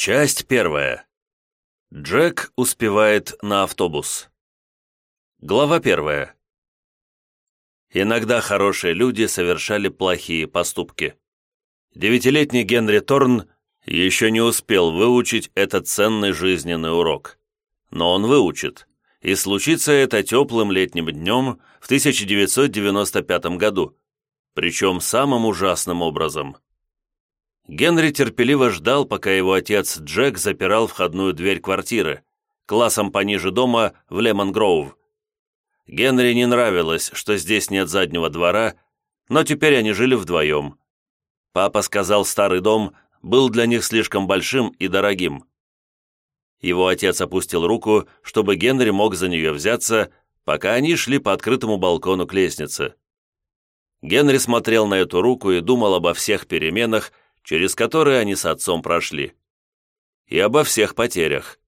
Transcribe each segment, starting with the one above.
Часть первая. Джек успевает на автобус. Глава первая. Иногда хорошие люди совершали плохие поступки. Девятилетний Генри Торн еще не успел выучить этот ценный жизненный урок. Но он выучит, и случится это теплым летним днем в 1995 году, причем самым ужасным образом – Генри терпеливо ждал, пока его отец Джек запирал входную дверь квартиры, классом пониже дома в Лемон-Гроув. Генри не нравилось, что здесь нет заднего двора, но теперь они жили вдвоем. Папа сказал, старый дом был для них слишком большим и дорогим. Его отец опустил руку, чтобы Генри мог за нее взяться, пока они шли по открытому балкону к лестнице. Генри смотрел на эту руку и думал обо всех переменах, через которые они с отцом прошли. И обо всех потерях.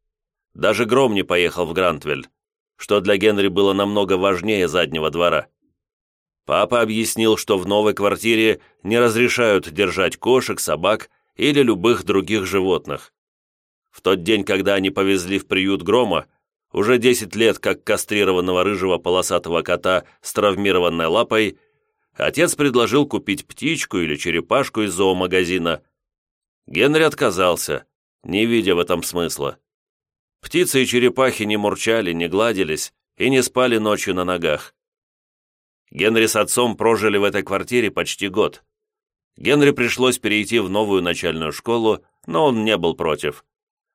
Даже Гром не поехал в Грантвель, что для Генри было намного важнее заднего двора. Папа объяснил, что в новой квартире не разрешают держать кошек, собак или любых других животных. В тот день, когда они повезли в приют Грома, уже 10 лет как кастрированного рыжего полосатого кота с травмированной лапой, Отец предложил купить птичку или черепашку из зоомагазина. Генри отказался, не видя в этом смысла. Птицы и черепахи не мурчали, не гладились и не спали ночью на ногах. Генри с отцом прожили в этой квартире почти год. Генри пришлось перейти в новую начальную школу, но он не был против.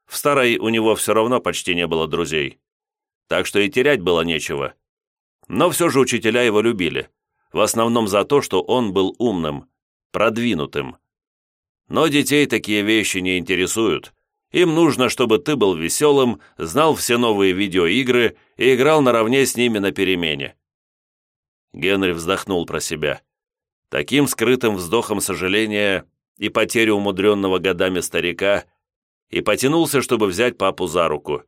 В старой у него все равно почти не было друзей. Так что и терять было нечего. Но все же учителя его любили в основном за то, что он был умным, продвинутым. Но детей такие вещи не интересуют. Им нужно, чтобы ты был веселым, знал все новые видеоигры и играл наравне с ними на перемене. Генри вздохнул про себя. Таким скрытым вздохом сожаления и потери умудренного годами старика и потянулся, чтобы взять папу за руку.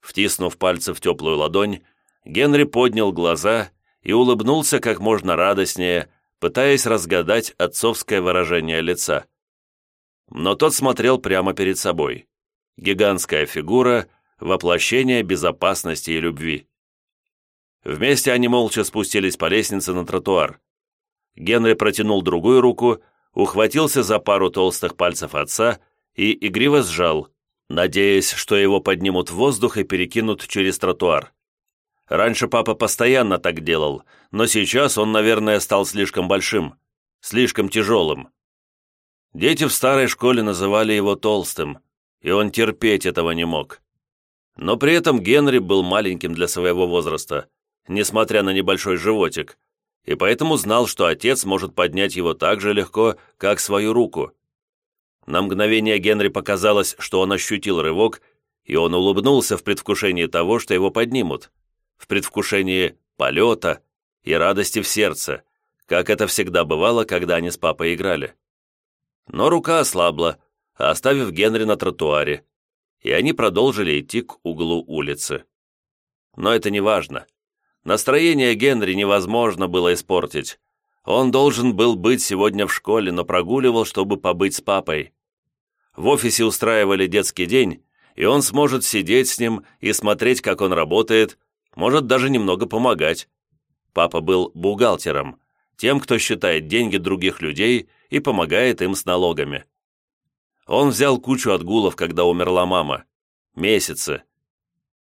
Втиснув пальцы в теплую ладонь, Генри поднял глаза и улыбнулся как можно радостнее, пытаясь разгадать отцовское выражение лица. Но тот смотрел прямо перед собой. Гигантская фигура, воплощение безопасности и любви. Вместе они молча спустились по лестнице на тротуар. Генри протянул другую руку, ухватился за пару толстых пальцев отца и игриво сжал, надеясь, что его поднимут в воздух и перекинут через тротуар. Раньше папа постоянно так делал, но сейчас он, наверное, стал слишком большим, слишком тяжелым. Дети в старой школе называли его толстым, и он терпеть этого не мог. Но при этом Генри был маленьким для своего возраста, несмотря на небольшой животик, и поэтому знал, что отец может поднять его так же легко, как свою руку. На мгновение Генри показалось, что он ощутил рывок, и он улыбнулся в предвкушении того, что его поднимут в предвкушении полета и радости в сердце, как это всегда бывало, когда они с папой играли. Но рука ослабла, оставив Генри на тротуаре, и они продолжили идти к углу улицы. Но это не важно. Настроение Генри невозможно было испортить. Он должен был быть сегодня в школе, но прогуливал, чтобы побыть с папой. В офисе устраивали детский день, и он сможет сидеть с ним и смотреть, как он работает, может даже немного помогать. Папа был бухгалтером, тем, кто считает деньги других людей и помогает им с налогами. Он взял кучу отгулов, когда умерла мама. Месяцы.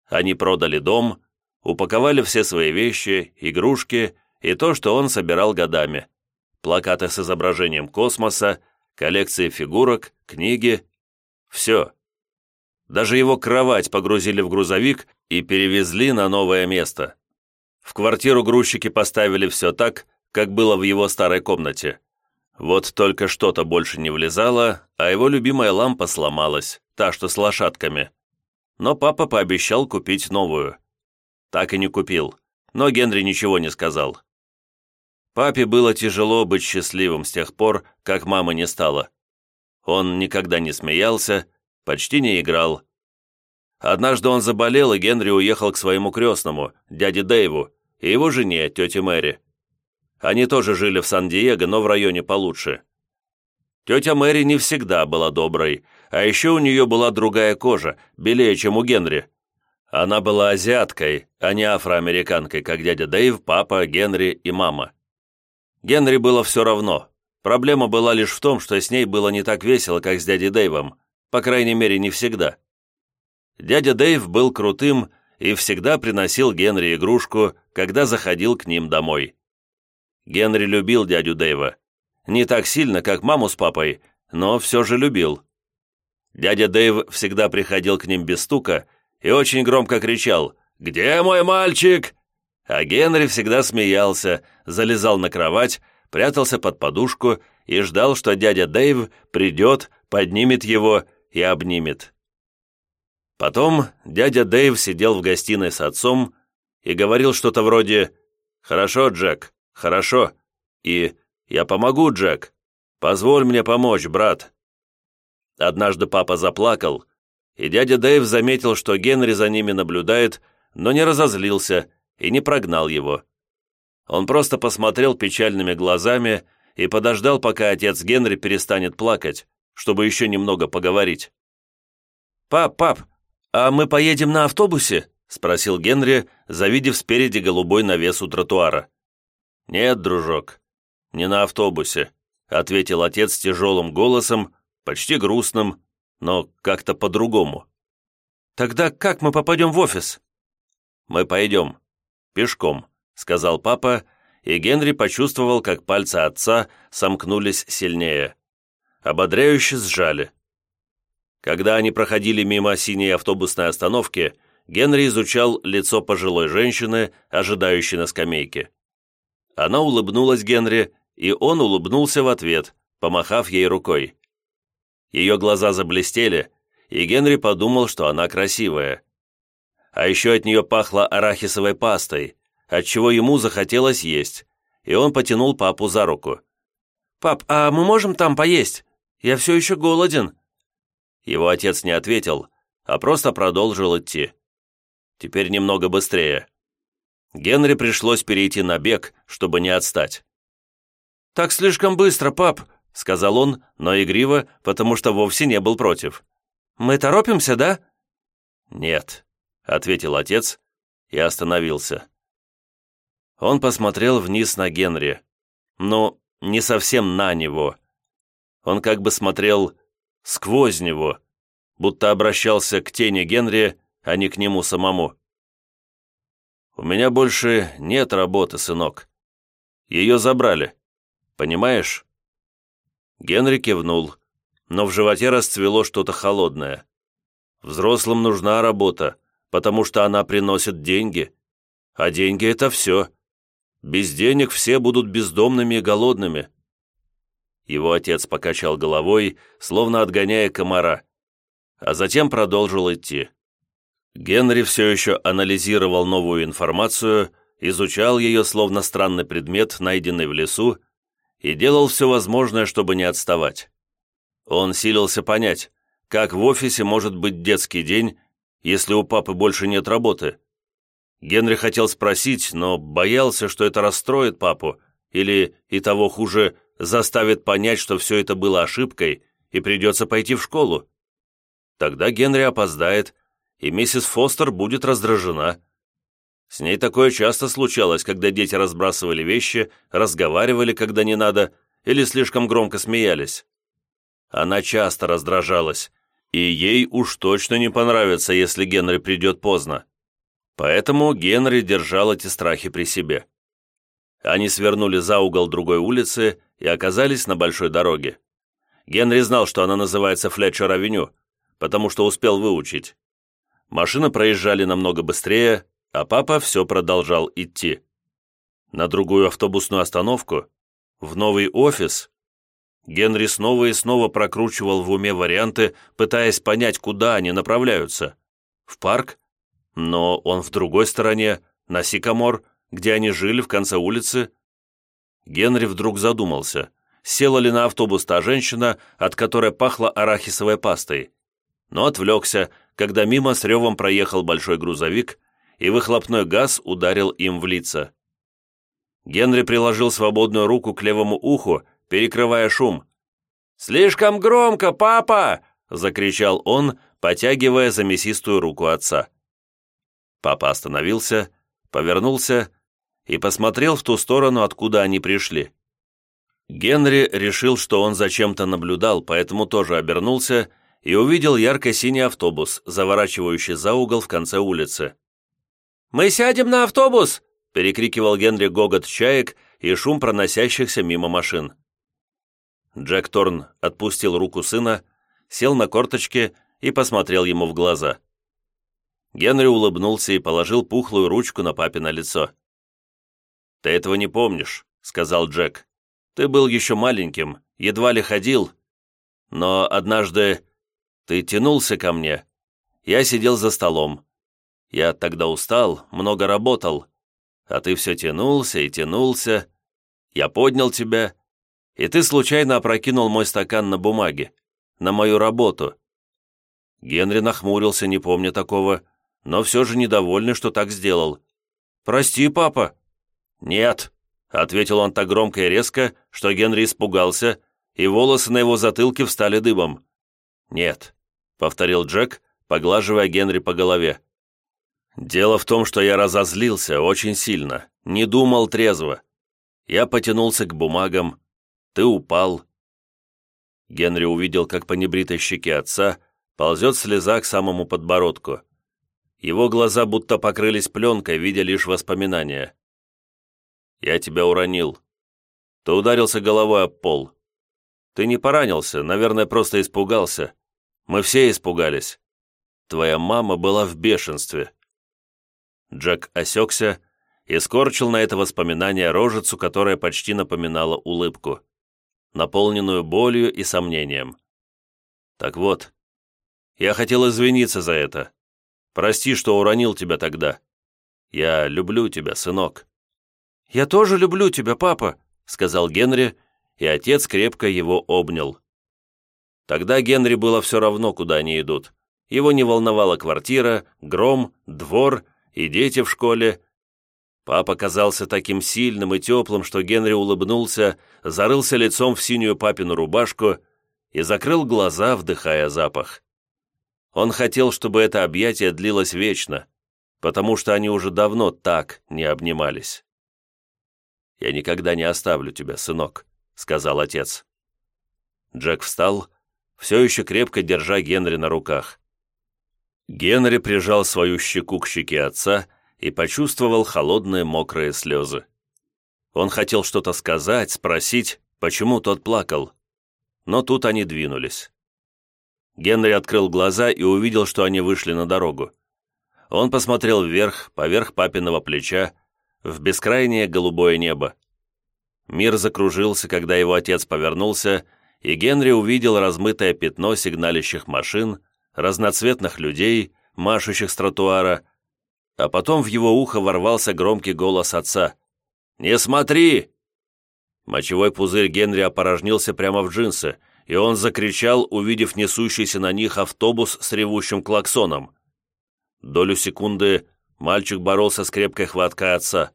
Они продали дом, упаковали все свои вещи, игрушки и то, что он собирал годами. Плакаты с изображением космоса, коллекции фигурок, книги. Все. Даже его кровать погрузили в грузовик и перевезли на новое место. В квартиру грузчики поставили все так, как было в его старой комнате. Вот только что-то больше не влезало, а его любимая лампа сломалась, та, что с лошадками. Но папа пообещал купить новую. Так и не купил, но Генри ничего не сказал. Папе было тяжело быть счастливым с тех пор, как мамы не стало. Он никогда не смеялся, почти не играл. Однажды он заболел, и Генри уехал к своему крестному, дяде Дэйву, и его жене, тете Мэри. Они тоже жили в Сан-Диего, но в районе получше. Тетя Мэри не всегда была доброй, а еще у нее была другая кожа, белее, чем у Генри. Она была азиаткой, а не афроамериканкой, как дядя Дэйв, папа, Генри и мама. Генри было все равно. Проблема была лишь в том, что с ней было не так весело, как с дядей Дэйвом, по крайней мере, не всегда. Дядя Дэйв был крутым и всегда приносил Генри игрушку, когда заходил к ним домой. Генри любил дядю Дэйва. Не так сильно, как маму с папой, но все же любил. Дядя Дэйв всегда приходил к ним без стука и очень громко кричал «Где мой мальчик?». А Генри всегда смеялся, залезал на кровать, прятался под подушку и ждал, что дядя Дэйв придет, поднимет его и обнимет. Потом дядя Дэйв сидел в гостиной с отцом и говорил что-то вроде «Хорошо, Джек, хорошо» и «Я помогу, Джек. Позволь мне помочь, брат». Однажды папа заплакал, и дядя Дэйв заметил, что Генри за ними наблюдает, но не разозлился и не прогнал его. Он просто посмотрел печальными глазами и подождал, пока отец Генри перестанет плакать, чтобы еще немного поговорить. «Пап, пап, а мы поедем на автобусе?» — спросил Генри, завидев спереди голубой навес у тротуара. «Нет, дружок, не на автобусе», — ответил отец тяжелым голосом, почти грустным, но как-то по-другому. «Тогда как мы попадем в офис?» «Мы пойдем. Пешком», — сказал папа, и Генри почувствовал, как пальцы отца сомкнулись сильнее. Ободряюще сжали. Когда они проходили мимо синей автобусной остановки, Генри изучал лицо пожилой женщины, ожидающей на скамейке. Она улыбнулась Генри, и он улыбнулся в ответ, помахав ей рукой. Ее глаза заблестели, и Генри подумал, что она красивая. А еще от нее пахло арахисовой пастой, отчего ему захотелось есть, и он потянул папу за руку. «Пап, а мы можем там поесть? Я все еще голоден». Его отец не ответил, а просто продолжил идти. Теперь немного быстрее. Генри пришлось перейти на бег, чтобы не отстать. «Так слишком быстро, пап», — сказал он, но игриво, потому что вовсе не был против. «Мы торопимся, да?» «Нет», — ответил отец и остановился. Он посмотрел вниз на Генри. Ну, не совсем на него. Он как бы смотрел сквозь него, будто обращался к тени Генри, а не к нему самому. «У меня больше нет работы, сынок. Ее забрали. Понимаешь?» Генри кивнул, но в животе расцвело что-то холодное. Взрослым нужна работа, потому что она приносит деньги. А деньги — это все. Без денег все будут бездомными и голодными. Его отец покачал головой, словно отгоняя комара, а затем продолжил идти. Генри все еще анализировал новую информацию, изучал ее словно странный предмет, найденный в лесу, и делал все возможное, чтобы не отставать. Он силился понять, как в офисе может быть детский день, если у папы больше нет работы. Генри хотел спросить, но боялся, что это расстроит папу, или, и того хуже, заставит понять, что все это было ошибкой, и придется пойти в школу. Тогда Генри опоздает, и миссис Фостер будет раздражена. С ней такое часто случалось, когда дети разбрасывали вещи, разговаривали, когда не надо, или слишком громко смеялись. Она часто раздражалась, и ей уж точно не понравится, если Генри придет поздно. Поэтому Генри держал эти страхи при себе. Они свернули за угол другой улицы и оказались на большой дороге. Генри знал, что она называется Флетчер-авеню, потому что успел выучить. Машины проезжали намного быстрее, а папа все продолжал идти. На другую автобусную остановку? В новый офис? Генри снова и снова прокручивал в уме варианты, пытаясь понять, куда они направляются. В парк? Но он в другой стороне, на Сикамор, где они жили в конце улицы. Генри вдруг задумался, села ли на автобус та женщина, от которой пахло арахисовой пастой. Но отвлекся, когда мимо с ревом проехал большой грузовик, и выхлопной газ ударил им в лица. Генри приложил свободную руку к левому уху, перекрывая шум. «Слишком громко, папа!» — закричал он, потягивая за мясистую руку отца. Папа остановился, повернулся и посмотрел в ту сторону, откуда они пришли. Генри решил, что он зачем-то наблюдал, поэтому тоже обернулся и увидел ярко-синий автобус, заворачивающий за угол в конце улицы. «Мы сядем на автобус!» – перекрикивал Генри гогот чаек и шум проносящихся мимо машин. Джек Торн отпустил руку сына, сел на корточки и посмотрел ему в глаза. Генри улыбнулся и положил пухлую ручку на папино лицо. «Ты этого не помнишь», — сказал Джек. «Ты был еще маленьким, едва ли ходил. Но однажды ты тянулся ко мне. Я сидел за столом. Я тогда устал, много работал. А ты все тянулся и тянулся. Я поднял тебя, и ты случайно опрокинул мой стакан на бумаге, на мою работу». Генри нахмурился, не помня такого, но все же недовольный, что так сделал. «Прости, папа». «Нет», — ответил он так громко и резко, что Генри испугался, и волосы на его затылке встали дыбом. «Нет», — повторил Джек, поглаживая Генри по голове. «Дело в том, что я разозлился очень сильно, не думал трезво. Я потянулся к бумагам, ты упал». Генри увидел, как по небритой щеке отца ползет слеза к самому подбородку. Его глаза будто покрылись пленкой, видя лишь воспоминания. «Я тебя уронил. Ты ударился головой об пол. Ты не поранился, наверное, просто испугался. Мы все испугались. Твоя мама была в бешенстве». Джек осекся и скорчил на это воспоминание рожицу, которая почти напоминала улыбку, наполненную болью и сомнением. «Так вот, я хотел извиниться за это. Прости, что уронил тебя тогда. Я люблю тебя, сынок». «Я тоже люблю тебя, папа», — сказал Генри, и отец крепко его обнял. Тогда Генри было все равно, куда они идут. Его не волновала квартира, гром, двор и дети в школе. Папа казался таким сильным и теплым, что Генри улыбнулся, зарылся лицом в синюю папину рубашку и закрыл глаза, вдыхая запах. Он хотел, чтобы это объятие длилось вечно, потому что они уже давно так не обнимались. «Я никогда не оставлю тебя, сынок», — сказал отец. Джек встал, все еще крепко держа Генри на руках. Генри прижал свою щеку к щеке отца и почувствовал холодные мокрые слезы. Он хотел что-то сказать, спросить, почему тот плакал. Но тут они двинулись. Генри открыл глаза и увидел, что они вышли на дорогу. Он посмотрел вверх, поверх папиного плеча, в бескрайнее голубое небо. Мир закружился, когда его отец повернулся, и Генри увидел размытое пятно сигналящих машин, разноцветных людей, машущих с тротуара, а потом в его ухо ворвался громкий голос отца. «Не смотри!» Мочевой пузырь Генри опорожнился прямо в джинсы, и он закричал, увидев несущийся на них автобус с ревущим клаксоном. Долю секунды мальчик боролся с крепкой хваткой отца.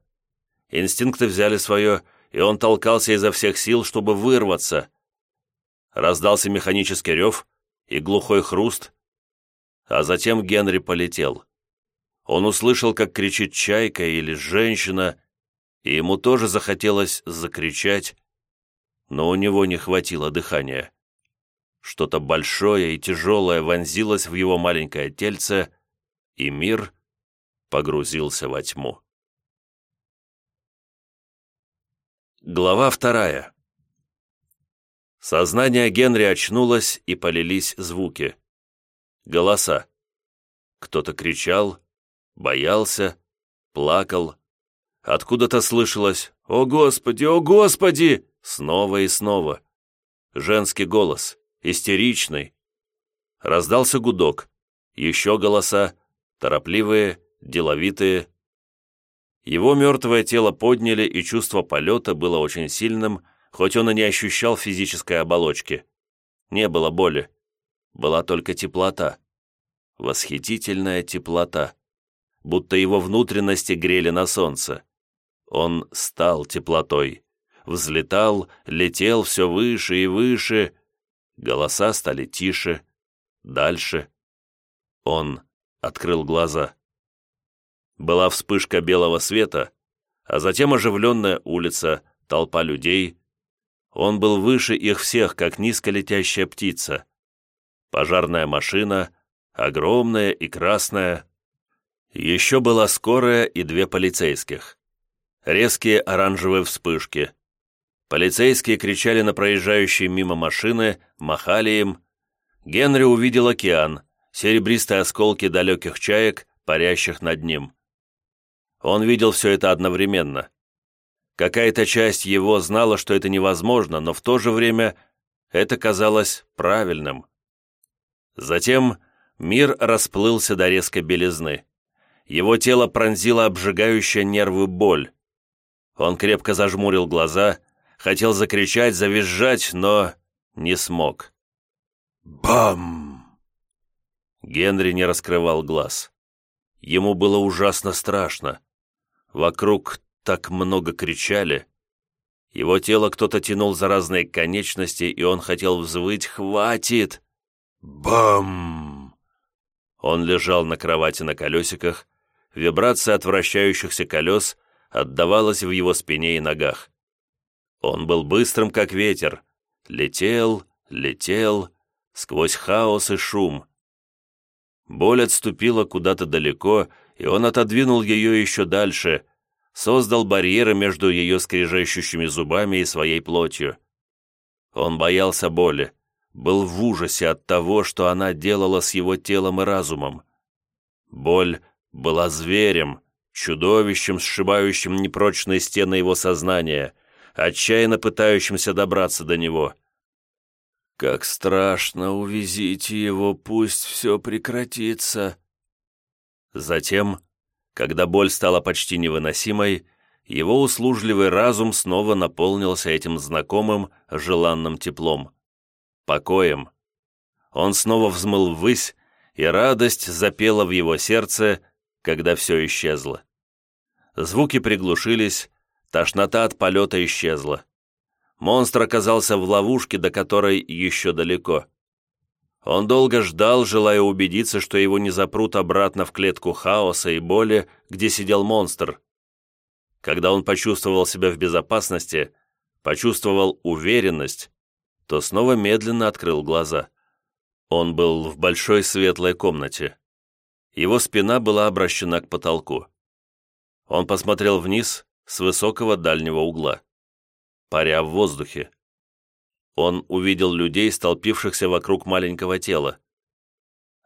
Инстинкты взяли свое, и он толкался изо всех сил, чтобы вырваться. Раздался механический рев и глухой хруст, а затем Генри полетел. Он услышал, как кричит чайка или женщина, и ему тоже захотелось закричать, но у него не хватило дыхания. Что-то большое и тяжелое вонзилось в его маленькое тельце, и мир погрузился во тьму. Глава вторая. Сознание Генри очнулось, и полились звуки. Голоса. Кто-то кричал, боялся, плакал. Откуда-то слышалось «О Господи! О Господи!» снова и снова. Женский голос истеричный. Раздался гудок. Еще голоса, торопливые, деловитые. Его мертвое тело подняли, и чувство полета было очень сильным, хоть он и не ощущал физической оболочки. Не было боли. Была только теплота. Восхитительная теплота. Будто его внутренности грели на солнце. Он стал теплотой. Взлетал, летел все выше и выше, Голоса стали тише, Дальше. Он открыл глаза. Была вспышка белого света, а затем оживленная улица, толпа людей. Он был выше их всех, как низко летящая птица. Пожарная машина, огромная и красная. Еще была скорая и две полицейских. Резкие оранжевые вспышки. Полицейские кричали на проезжающие мимо машины, махали им. Генри увидел океан, серебристые осколки далеких чаек, парящих над ним. Он видел все это одновременно. Какая-то часть его знала, что это невозможно, но в то же время это казалось правильным. Затем мир расплылся до резкой белизны. Его тело пронзила обжигающая нервы боль. Он крепко зажмурил глаза, хотел закричать, завизжать, но не смог. Бам! Генри не раскрывал глаз. Ему было ужасно страшно. Вокруг так много кричали. Его тело кто-то тянул за разные конечности, и он хотел взвыть «Хватит!» Бам! Он лежал на кровати на колесиках, вибрация от вращающихся колес отдавалась в его спине и ногах. Он был быстрым, как ветер, летел, летел, сквозь хаос и шум. Боль отступила куда-то далеко, и он отодвинул ее еще дальше, создал барьеры между ее скрежещущими зубами и своей плотью. Он боялся боли, был в ужасе от того, что она делала с его телом и разумом. Боль была зверем, чудовищем, сшибающим непрочные стены его сознания, отчаянно пытающимся добраться до него. «Как страшно, увезите его, пусть все прекратится». Затем, когда боль стала почти невыносимой, его услужливый разум снова наполнился этим знакомым, желанным теплом, покоем. Он снова взмыл ввысь, и радость запела в его сердце, когда все исчезло. Звуки приглушились, тошнота от полета исчезла. Монстр оказался в ловушке, до которой еще далеко. Он долго ждал, желая убедиться, что его не запрут обратно в клетку хаоса и боли, где сидел монстр. Когда он почувствовал себя в безопасности, почувствовал уверенность, то снова медленно открыл глаза. Он был в большой светлой комнате. Его спина была обращена к потолку. Он посмотрел вниз с высокого дальнего угла, паря в воздухе. Он увидел людей, столпившихся вокруг маленького тела.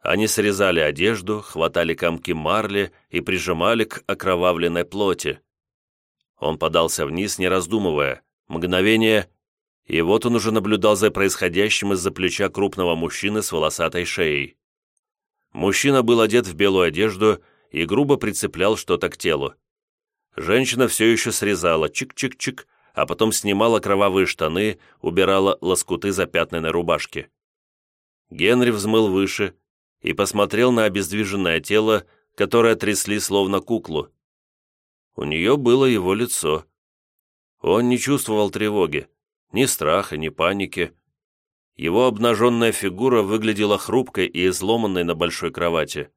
Они срезали одежду, хватали комки марли и прижимали к окровавленной плоти. Он подался вниз, не раздумывая. Мгновение, и вот он уже наблюдал за происходящим из-за плеча крупного мужчины с волосатой шеей. Мужчина был одет в белую одежду и грубо прицеплял что-то к телу. Женщина все еще срезала чик-чик-чик, а потом снимала кровавые штаны, убирала лоскуты запятнанной рубашки. Генри взмыл выше и посмотрел на обездвиженное тело, которое трясли словно куклу. У нее было его лицо. Он не чувствовал тревоги ни страха, ни паники. Его обнаженная фигура выглядела хрупкой и изломанной на большой кровати.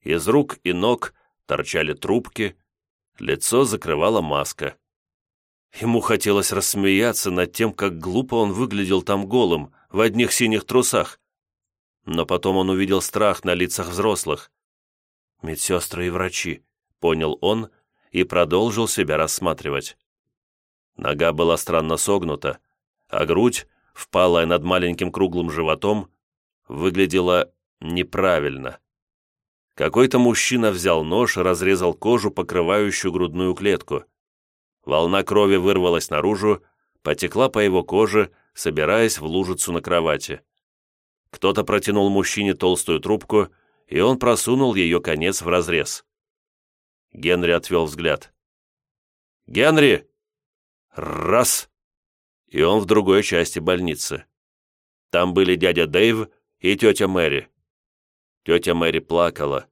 Из рук и ног торчали трубки, лицо закрывала маска. Ему хотелось рассмеяться над тем, как глупо он выглядел там голым, в одних синих трусах. Но потом он увидел страх на лицах взрослых. «Медсестры и врачи», — понял он и продолжил себя рассматривать. Нога была странно согнута, а грудь, впалая над маленьким круглым животом, выглядела неправильно. Какой-то мужчина взял нож и разрезал кожу, покрывающую грудную клетку. Волна крови вырвалась наружу, потекла по его коже, собираясь в лужицу на кровати. Кто-то протянул мужчине толстую трубку, и он просунул ее конец в разрез. Генри отвел взгляд. «Генри!» Раз! И он в другой части больницы. Там были дядя Дэйв и тетя Мэри. Тетя Мэри плакала.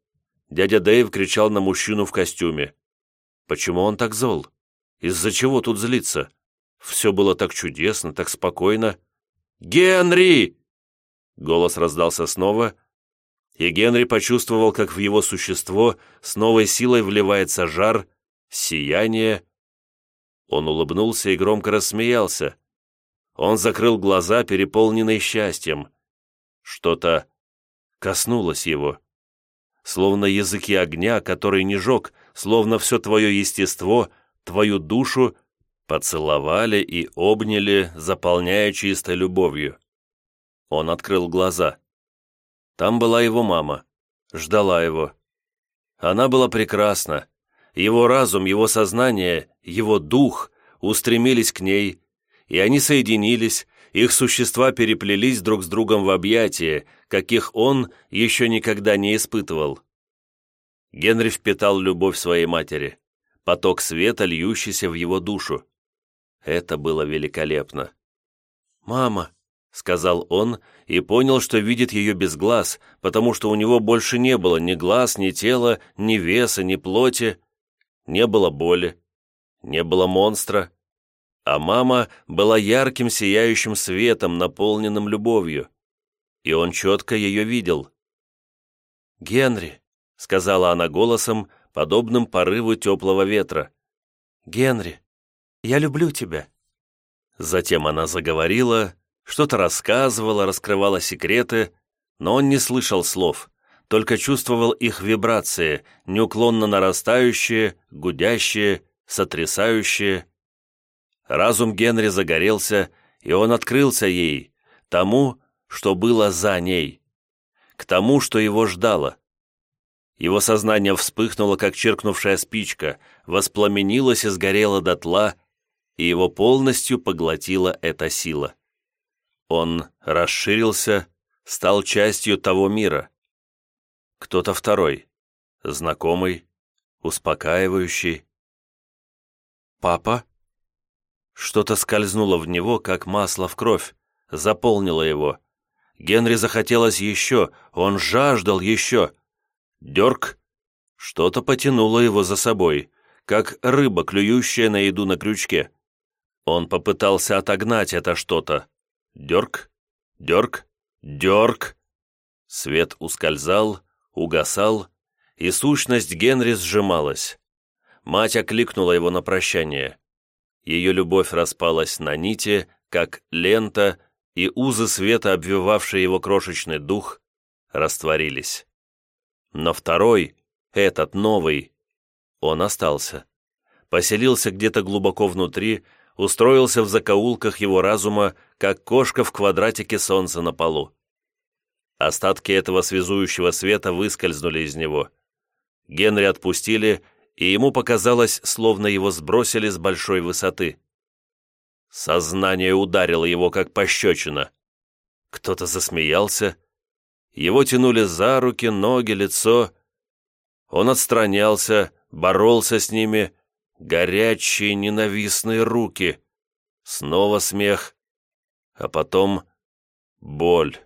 Дядя Дэйв кричал на мужчину в костюме. Почему он так зол? Из-за чего тут злиться? Все было так чудесно, так спокойно. «Генри!» Голос раздался снова, и Генри почувствовал, как в его существо с новой силой вливается жар, сияние. Он улыбнулся и громко рассмеялся. Он закрыл глаза, переполненные счастьем. Что-то коснулось его. Словно языки огня, который не жег, словно все твое естество, твою душу поцеловали и обняли, заполняя чистой любовью. Он открыл глаза. Там была его мама, ждала его. Она была прекрасна. Его разум, его сознание, его дух устремились к ней, и они соединились, их существа переплелись друг с другом в объятия, каких он еще никогда не испытывал. Генри впитал любовь своей матери, поток света, льющийся в его душу. Это было великолепно. «Мама», — сказал он, и понял, что видит ее без глаз, потому что у него больше не было ни глаз, ни тела, ни веса, ни плоти. Не было боли, не было монстра. А мама была ярким сияющим светом, наполненным любовью. И он четко ее видел. «Генри», — сказала она голосом, подобным порыву теплого ветра. «Генри, я люблю тебя». Затем она заговорила, что-то рассказывала, раскрывала секреты, но он не слышал слов, только чувствовал их вибрации, неуклонно нарастающие, гудящие, сотрясающие. Разум Генри загорелся, и он открылся ей, тому, что было за ней, к тому, что его ждало. Его сознание вспыхнуло, как черкнувшая спичка, воспламенилось и сгорело дотла, и его полностью поглотила эта сила. Он расширился, стал частью того мира. Кто-то второй, знакомый, успокаивающий. «Папа?» Что-то скользнуло в него, как масло в кровь, заполнило его. Генри захотелось еще, он жаждал еще. Дерг. Что-то потянуло его за собой, как рыба, клюющая на еду на крючке. Он попытался отогнать это что-то, Дерг, дерг, дерг. Свет ускользал, угасал, и сущность Генри сжималась. Мать окликнула его на прощание. Ее любовь распалась на нити, как лента, и узы света, обвивавшие его крошечный дух, растворились. Но второй, этот новый, он остался. Поселился где-то глубоко внутри, устроился в закоулках его разума, как кошка в квадратике солнца на полу. Остатки этого связующего света выскользнули из него. Генри отпустили, и ему показалось, словно его сбросили с большой высоты. Сознание ударило его, как пощечина. Кто-то засмеялся. Его тянули за руки, ноги, лицо. Он отстранялся, боролся с ними, горячие ненавистные руки. Снова смех, а потом боль.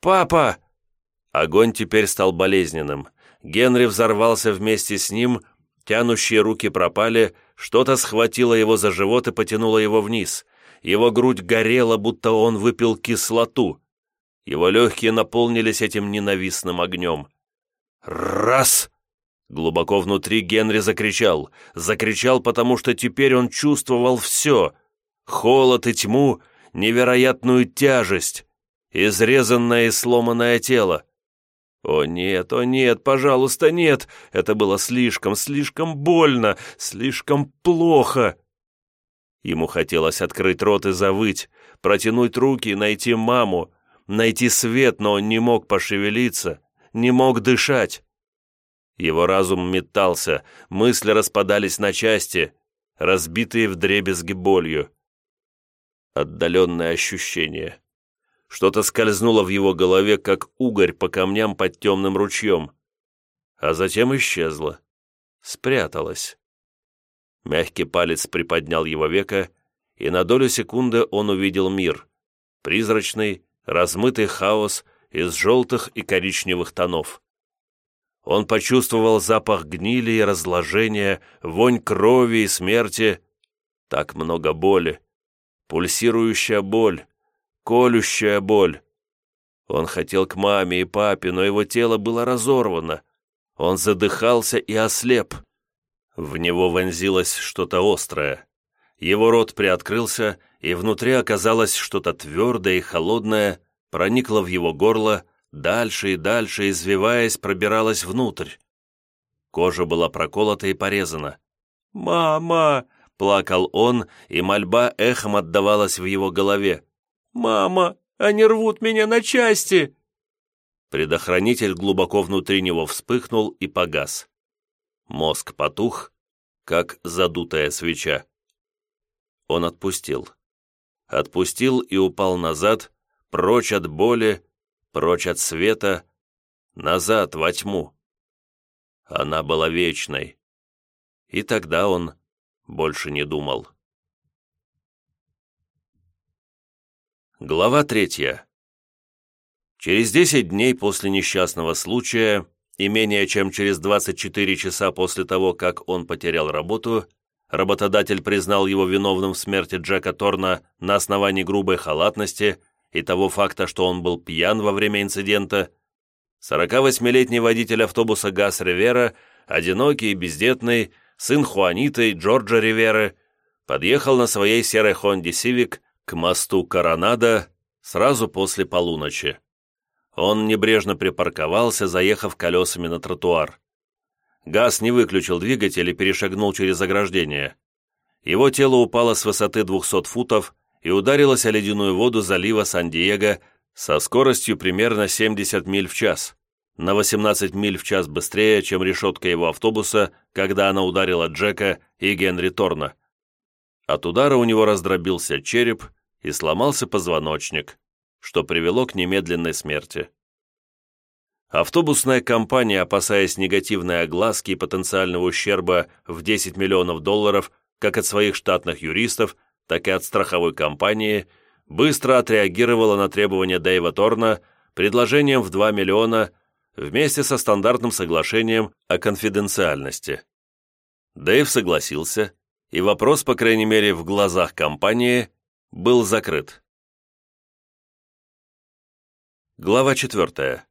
«Папа!» Огонь теперь стал болезненным. Генри взорвался вместе с ним, тянущие руки пропали, что-то схватило его за живот и потянуло его вниз. Его грудь горела, будто он выпил кислоту. Его легкие наполнились этим ненавистным огнем. «Раз!» Глубоко внутри Генри закричал. Закричал, потому что теперь он чувствовал все. Холод и тьму, невероятную тяжесть, изрезанное и сломанное тело. О нет, о нет, пожалуйста, нет! Это было слишком, слишком больно, слишком плохо. Ему хотелось открыть рот и завыть, протянуть руки и найти маму, найти свет, но он не мог пошевелиться, не мог дышать. Его разум метался, мысли распадались на части, разбитые вдребезги болью. Отдаленное ощущение. Что-то скользнуло в его голове, как угорь по камням под темным ручьем. А затем исчезло. Спряталось. Мягкий палец приподнял его века, и на долю секунды он увидел мир. Призрачный, размытый хаос из желтых и коричневых тонов. Он почувствовал запах гнили и разложения, вонь крови и смерти. Так много боли. Пульсирующая боль, колющая боль. Он хотел к маме и папе, но его тело было разорвано. Он задыхался и ослеп. В него вонзилось что-то острое. Его рот приоткрылся, и внутри оказалось что-то твердое и холодное, проникло в его горло, дальше и дальше, извиваясь, пробиралось внутрь. Кожа была проколота и порезана. «Мама!» — плакал он, и мольба эхом отдавалась в его голове. «Мама, они рвут меня на части!» Предохранитель глубоко внутри него вспыхнул и погас. Мозг потух, как задутая свеча. Он отпустил. Отпустил и упал назад, прочь от боли, прочь от света, назад во тьму. Она была вечной. И тогда он больше не думал. Глава третья. Через 10 дней после несчастного случая и менее чем через 24 часа после того, как он потерял работу, работодатель признал его виновным в смерти Джека Торна на основании грубой халатности и того факта, что он был пьян во время инцидента, 48-летний водитель автобуса Гас Ривера, одинокий и бездетный, сын Хуаниты Джорджа Риверы, подъехал на своей серой Хонде Сивик к мосту Коронада сразу после полуночи. Он небрежно припарковался, заехав колесами на тротуар. Газ не выключил двигатель и перешагнул через ограждение. Его тело упало с высоты 200 футов и ударилось о ледяную воду залива Сан-Диего со скоростью примерно 70 миль в час, на 18 миль в час быстрее, чем решетка его автобуса, когда она ударила Джека и Генри Торна. От удара у него раздробился череп, и сломался позвоночник, что привело к немедленной смерти. Автобусная компания, опасаясь негативной огласки и потенциального ущерба в 10 миллионов долларов как от своих штатных юристов, так и от страховой компании, быстро отреагировала на требования Дэйва Торна предложением в 2 миллиона вместе со стандартным соглашением о конфиденциальности. Дэйв согласился, и вопрос, по крайней мере, в глазах компании, был закрыт. Глава четвертая.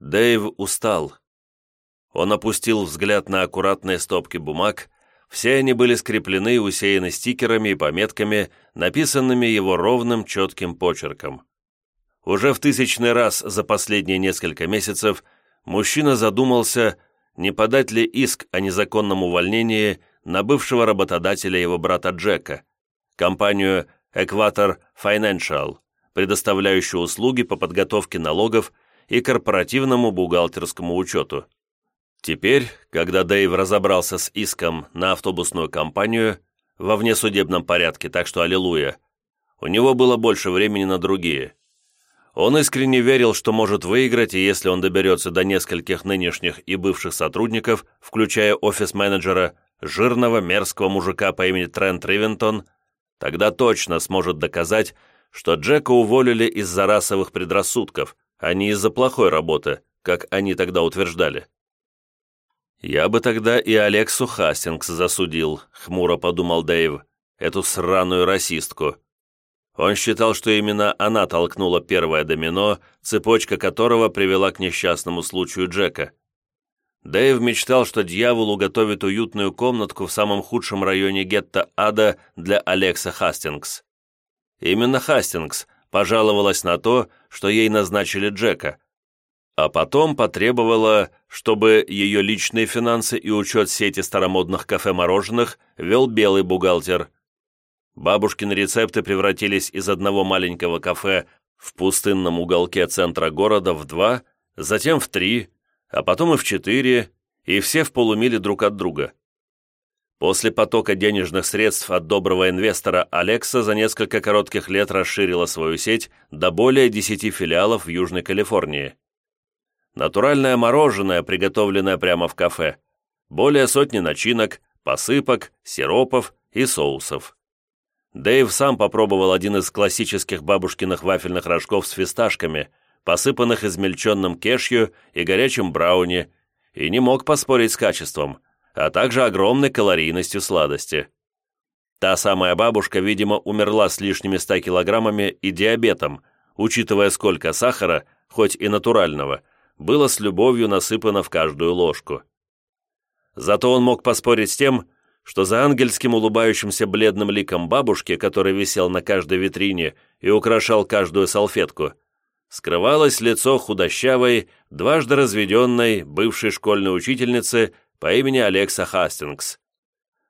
Дэйв устал. Он опустил взгляд на аккуратные стопки бумаг, все они были скреплены и усеяны стикерами и пометками, написанными его ровным, четким почерком. Уже в тысячный раз за последние несколько месяцев мужчина задумался, не подать ли иск о незаконном увольнении на бывшего работодателя его брата Джека, компанию Equator Financial, предоставляющую услуги по подготовке налогов и корпоративному бухгалтерскому учету. Теперь, когда Дэйв разобрался с иском на автобусную компанию во внесудебном порядке, так что аллилуйя, у него было больше времени на другие. Он искренне верил, что может выиграть, и если он доберется до нескольких нынешних и бывших сотрудников, включая офис-менеджера, жирного мерзкого мужика по имени Трент Ривентон, Тогда точно сможет доказать, что Джека уволили из-за расовых предрассудков, а не из-за плохой работы, как они тогда утверждали. «Я бы тогда и Алексу Хастингс засудил», — хмуро подумал Дэйв, «эту сраную расистку». Он считал, что именно она толкнула первое домино, цепочка которого привела к несчастному случаю Джека. Дэйв мечтал, что дьявол уготовит уютную комнатку в самом худшем районе гетто Ада для Алекса Хастингс. Именно Хастингс пожаловалась на то, что ей назначили Джека, а потом потребовала, чтобы ее личные финансы и учет сети старомодных кафе-мороженых вел белый бухгалтер. Бабушкины рецепты превратились из одного маленького кафе в пустынном уголке центра города в два, затем в три, а потом и в четыре, и все в полумиле друг от друга. После потока денежных средств от доброго инвестора Алекса за несколько коротких лет расширила свою сеть до более 10 филиалов в Южной Калифорнии. Натуральное мороженое, приготовленное прямо в кафе, более сотни начинок, посыпок, сиропов и соусов. Дэйв сам попробовал один из классических бабушкиных вафельных рожков с фисташками – посыпанных измельченным кешью и горячим брауни, и не мог поспорить с качеством, а также огромной калорийностью сладости. Та самая бабушка, видимо, умерла с лишними 100 килограммами и диабетом, учитывая сколько сахара, хоть и натурального, было с любовью насыпано в каждую ложку. Зато он мог поспорить с тем, что за ангельским улыбающимся бледным ликом бабушки, который висел на каждой витрине и украшал каждую салфетку, скрывалось лицо худощавой, дважды разведенной бывшей школьной учительницы по имени Алекса Хастингс.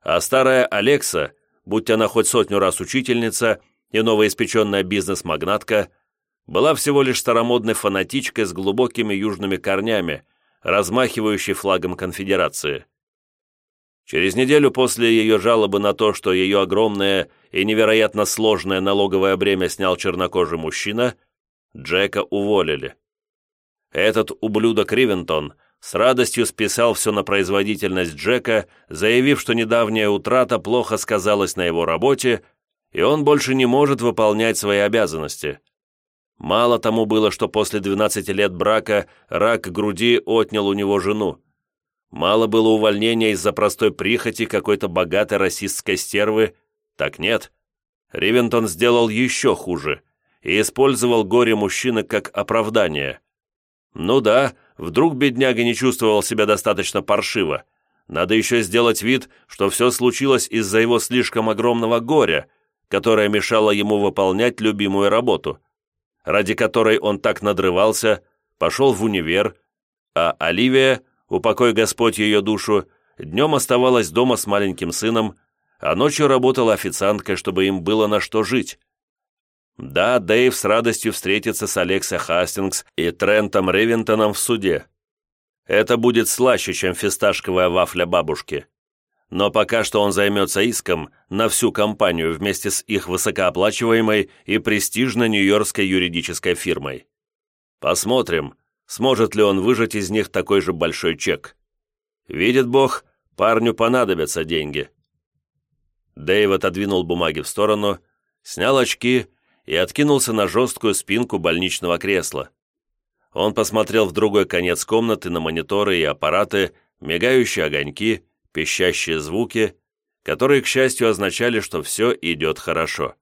А старая Алекса, будь она хоть сотню раз учительница и новоиспеченная бизнес-магнатка, была всего лишь старомодной фанатичкой с глубокими южными корнями, размахивающей флагом конфедерации. Через неделю после ее жалобы на то, что ее огромное и невероятно сложное налоговое бремя снял чернокожий мужчина, Джека уволили. Этот ублюдок Ривентон с радостью списал все на производительность Джека, заявив, что недавняя утрата плохо сказалась на его работе, и он больше не может выполнять свои обязанности. Мало тому было, что после 12 лет брака рак груди отнял у него жену. Мало было увольнения из-за простой прихоти какой-то богатой расистской стервы. Так нет. Ривентон сделал еще хуже и использовал горе мужчины как оправдание. Ну да, вдруг бедняга не чувствовал себя достаточно паршиво. Надо еще сделать вид, что все случилось из-за его слишком огромного горя, которое мешало ему выполнять любимую работу – ради которой он так надрывался, пошел в универ, а Оливия, упокой Господь ее душу, днем оставалась дома с маленьким сыном, а ночью работала официанткой, чтобы им было на что жить. Да, Дэйв с радостью встретится с Алекса Хастингс и Трентом Ревентоном в суде. Это будет слаще, чем фисташковая вафля бабушки но пока что он займется иском на всю компанию вместе с их высокооплачиваемой и престижной нью-йоркской юридической фирмой. Посмотрим, сможет ли он выжать из них такой же большой чек. Видит Бог, парню понадобятся деньги. Дэйв отодвинул бумаги в сторону, снял очки и откинулся на жесткую спинку больничного кресла. Он посмотрел в другой конец комнаты на мониторы и аппараты, мигающие огоньки, пищащие звуки, которые, к счастью, означали, что все идет хорошо.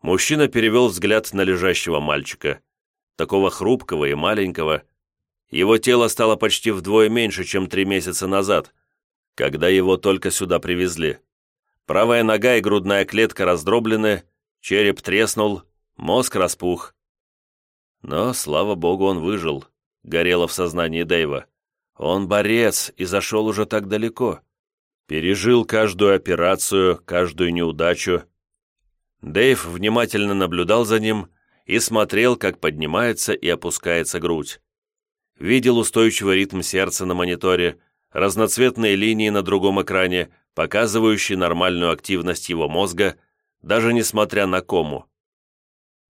Мужчина перевел взгляд на лежащего мальчика, такого хрупкого и маленького. Его тело стало почти вдвое меньше, чем три месяца назад, когда его только сюда привезли. Правая нога и грудная клетка раздроблены, череп треснул, мозг распух. Но, слава богу, он выжил, горело в сознании Дэйва. Он борец и зашел уже так далеко. Пережил каждую операцию, каждую неудачу. Дэйв внимательно наблюдал за ним и смотрел, как поднимается и опускается грудь. Видел устойчивый ритм сердца на мониторе, разноцветные линии на другом экране, показывающие нормальную активность его мозга, даже несмотря на кому.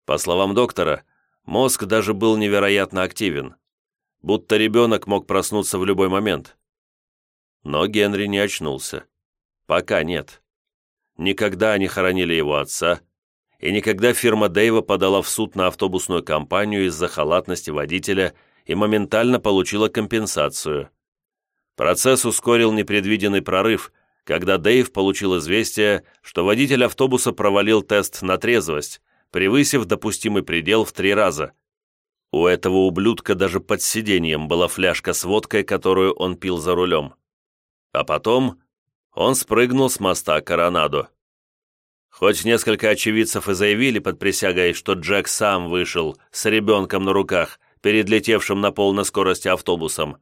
По словам доктора, мозг даже был невероятно активен будто ребенок мог проснуться в любой момент. Но Генри не очнулся. Пока нет. Никогда они хоронили его отца, и никогда фирма Дэйва подала в суд на автобусную компанию из-за халатности водителя и моментально получила компенсацию. Процесс ускорил непредвиденный прорыв, когда Дэйв получил известие, что водитель автобуса провалил тест на трезвость, превысив допустимый предел в три раза – у этого ублюдка даже под сиденьем была фляжка с водкой, которую он пил за рулем. А потом он спрыгнул с моста Коронадо. Хоть несколько очевидцев и заявили под присягой, что Джек сам вышел с ребенком на руках, перед летевшим на полной скорости автобусом,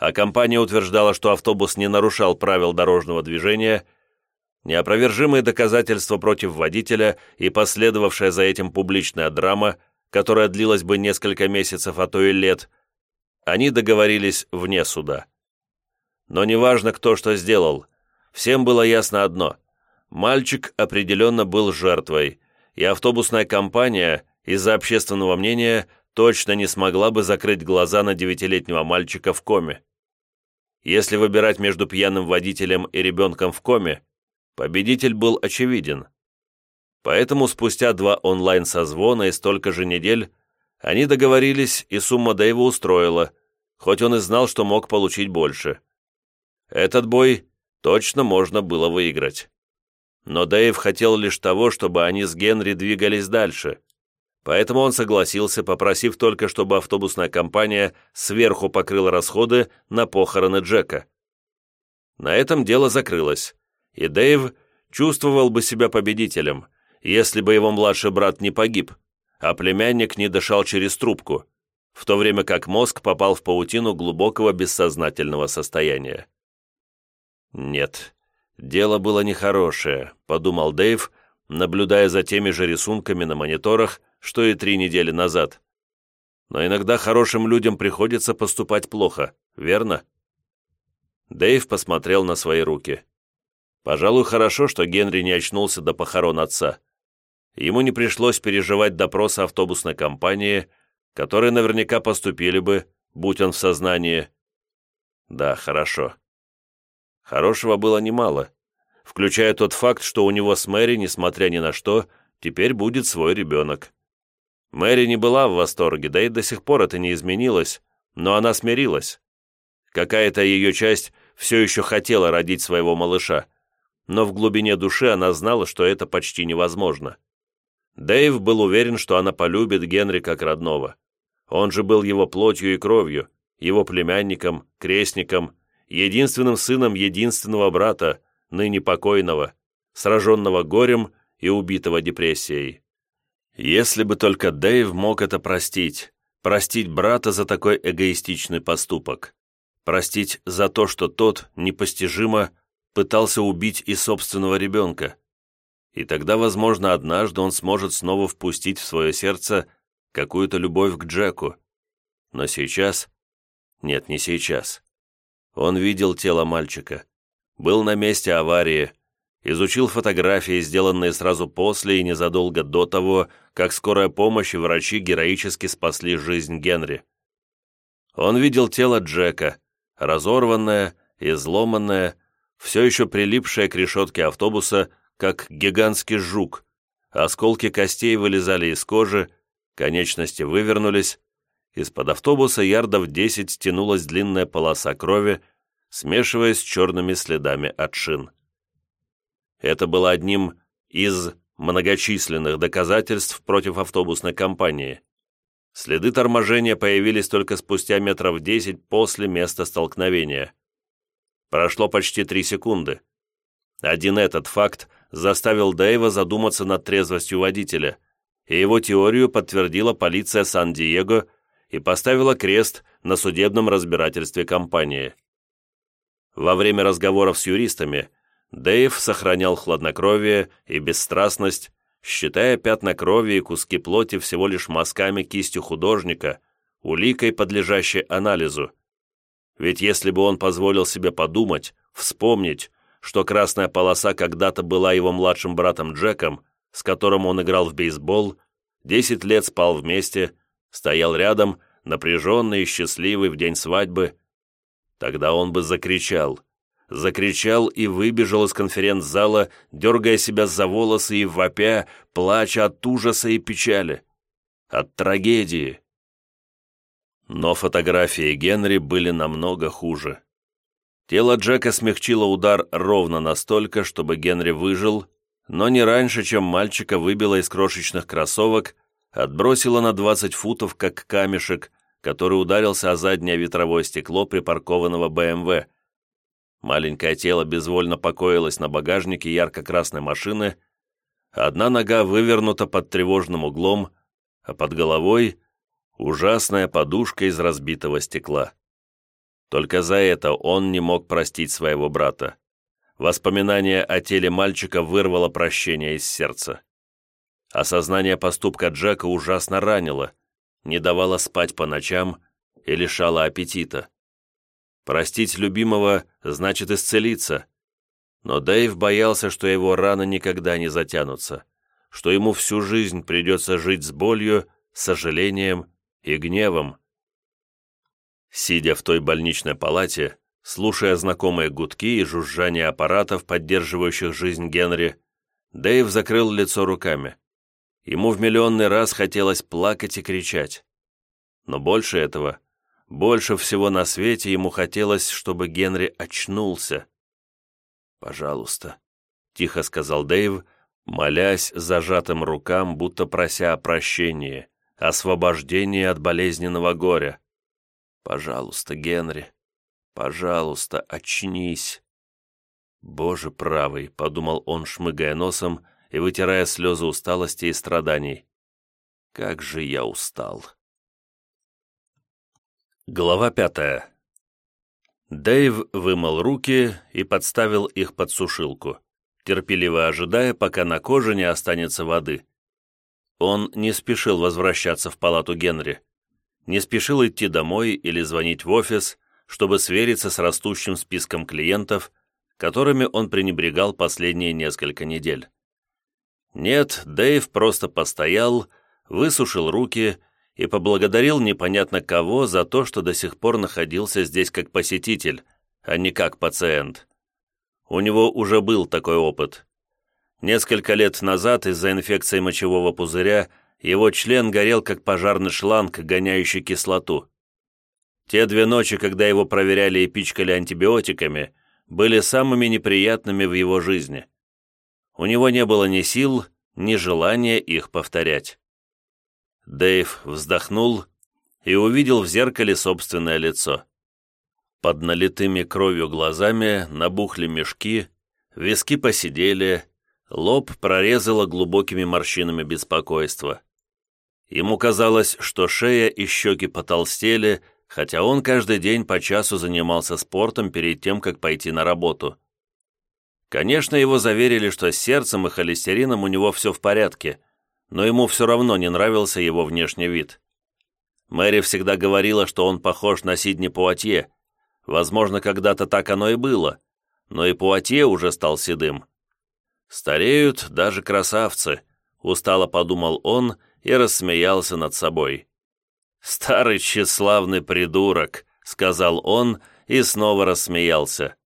а компания утверждала, что автобус не нарушал правил дорожного движения, неопровержимые доказательства против водителя и последовавшая за этим публичная драма – которая длилась бы несколько месяцев, а то и лет, они договорились вне суда. Но неважно, кто что сделал, всем было ясно одно – мальчик определенно был жертвой, и автобусная компания из-за общественного мнения точно не смогла бы закрыть глаза на девятилетнего мальчика в коме. Если выбирать между пьяным водителем и ребенком в коме, победитель был очевиден – Поэтому спустя два онлайн-созвона и столько же недель они договорились, и сумма Дэйва устроила, хоть он и знал, что мог получить больше. Этот бой точно можно было выиграть. Но Дэйв хотел лишь того, чтобы они с Генри двигались дальше. Поэтому он согласился, попросив только, чтобы автобусная компания сверху покрыла расходы на похороны Джека. На этом дело закрылось, и Дэйв чувствовал бы себя победителем, если бы его младший брат не погиб, а племянник не дышал через трубку, в то время как мозг попал в паутину глубокого бессознательного состояния. «Нет, дело было нехорошее», — подумал Дэйв, наблюдая за теми же рисунками на мониторах, что и три недели назад. Но иногда хорошим людям приходится поступать плохо, верно? Дэйв посмотрел на свои руки. Пожалуй, хорошо, что Генри не очнулся до похорон отца. Ему не пришлось переживать допросы автобусной компании, которые наверняка поступили бы, будь он в сознании. Да, хорошо. Хорошего было немало, включая тот факт, что у него с Мэри, несмотря ни на что, теперь будет свой ребенок. Мэри не была в восторге, да и до сих пор это не изменилось, но она смирилась. Какая-то ее часть все еще хотела родить своего малыша, но в глубине души она знала, что это почти невозможно. Дэйв был уверен, что она полюбит Генри как родного. Он же был его плотью и кровью, его племянником, крестником, единственным сыном единственного брата, ныне покойного, сраженного горем и убитого депрессией. Если бы только Дэйв мог это простить, простить брата за такой эгоистичный поступок, простить за то, что тот, непостижимо, пытался убить и собственного ребенка. И тогда, возможно, однажды он сможет снова впустить в свое сердце какую-то любовь к Джеку. Но сейчас... Нет, не сейчас. Он видел тело мальчика, был на месте аварии, изучил фотографии, сделанные сразу после и незадолго до того, как скорая помощь и врачи героически спасли жизнь Генри. Он видел тело Джека, разорванное, изломанное, все еще прилипшее к решетке автобуса, как гигантский жук. Осколки костей вылезали из кожи, конечности вывернулись. Из-под автобуса ярдов десять стянулась длинная полоса крови, смешиваясь с черными следами от шин. Это было одним из многочисленных доказательств против автобусной компании. Следы торможения появились только спустя метров десять после места столкновения. Прошло почти три секунды. Один этот факт заставил Дэйва задуматься над трезвостью водителя, и его теорию подтвердила полиция Сан-Диего и поставила крест на судебном разбирательстве компании. Во время разговоров с юристами Дэйв сохранял хладнокровие и бесстрастность, считая пятна крови и куски плоти всего лишь мазками кистью художника, уликой, подлежащей анализу. Ведь если бы он позволил себе подумать, вспомнить, что красная полоса когда-то была его младшим братом Джеком, с которым он играл в бейсбол, десять лет спал вместе, стоял рядом, напряженный и счастливый в день свадьбы, тогда он бы закричал – закричал и выбежал из конференц-зала, дергая себя за волосы и вопя, плача от ужаса и печали. От трагедии. Но фотографии Генри были намного хуже. Тело Джека смягчило удар ровно настолько, чтобы Генри выжил, но не раньше, чем мальчика выбило из крошечных кроссовок, отбросило на 20 футов, как камешек, который ударился о заднее ветровое стекло припаркованного БМВ, Маленькое тело безвольно покоилось на багажнике ярко-красной машины, одна нога вывернута под тревожным углом, а под головой ужасная подушка из разбитого стекла. Только за это он не мог простить своего брата. Воспоминание о теле мальчика вырвало прощение из сердца. Осознание поступка Джека ужасно ранило, не давало спать по ночам и лишало аппетита. Простить любимого значит исцелиться. Но Дэйв боялся, что его раны никогда не затянутся, что ему всю жизнь придется жить с болью, сожалением и гневом. Сидя в той больничной палате, слушая знакомые гудки и жужжание аппаратов, поддерживающих жизнь Генри, Дэйв закрыл лицо руками. Ему в миллионный раз хотелось плакать и кричать. Но больше этого больше всего на свете ему хотелось, чтобы Генри очнулся. «Пожалуйста», — тихо сказал Дэйв, молясь зажатым рукам, будто прося о прощении, освобождении от болезненного горя. «Пожалуйста, Генри, пожалуйста, очнись!» «Боже правый!» — подумал он, шмыгая носом и вытирая слезы усталости и страданий. «Как же я устал!» Глава пятая. Дэйв вымыл руки и подставил их под сушилку, терпеливо ожидая, пока на коже не останется воды. Он не спешил возвращаться в палату Генри, не спешил идти домой или звонить в офис, чтобы свериться с растущим списком клиентов, которыми он пренебрегал последние несколько недель. Нет, Дэйв просто постоял, высушил руки и поблагодарил непонятно кого за то, что до сих пор находился здесь как посетитель, а не как пациент. У него уже был такой опыт. Несколько лет назад из-за инфекции мочевого пузыря его член горел как пожарный шланг, гоняющий кислоту. Те две ночи, когда его проверяли и пичкали антибиотиками, были самыми неприятными в его жизни. У него не было ни сил, ни желания их повторять. Дэйв вздохнул и увидел в зеркале собственное лицо. Под налитыми кровью глазами набухли мешки, виски посидели, лоб прорезало глубокими морщинами беспокойства. Ему казалось, что шея и щеки потолстели, хотя он каждый день по часу занимался спортом перед тем, как пойти на работу. Конечно, его заверили, что с сердцем и холестерином у него все в порядке, но ему все равно не нравился его внешний вид. Мэри всегда говорила, что он похож на Сидни Пуатье. Возможно, когда-то так оно и было, но и Пуатье уже стал седым. «Стареют даже красавцы», — устало подумал он и рассмеялся над собой. «Старый тщеславный придурок», — сказал он и снова рассмеялся.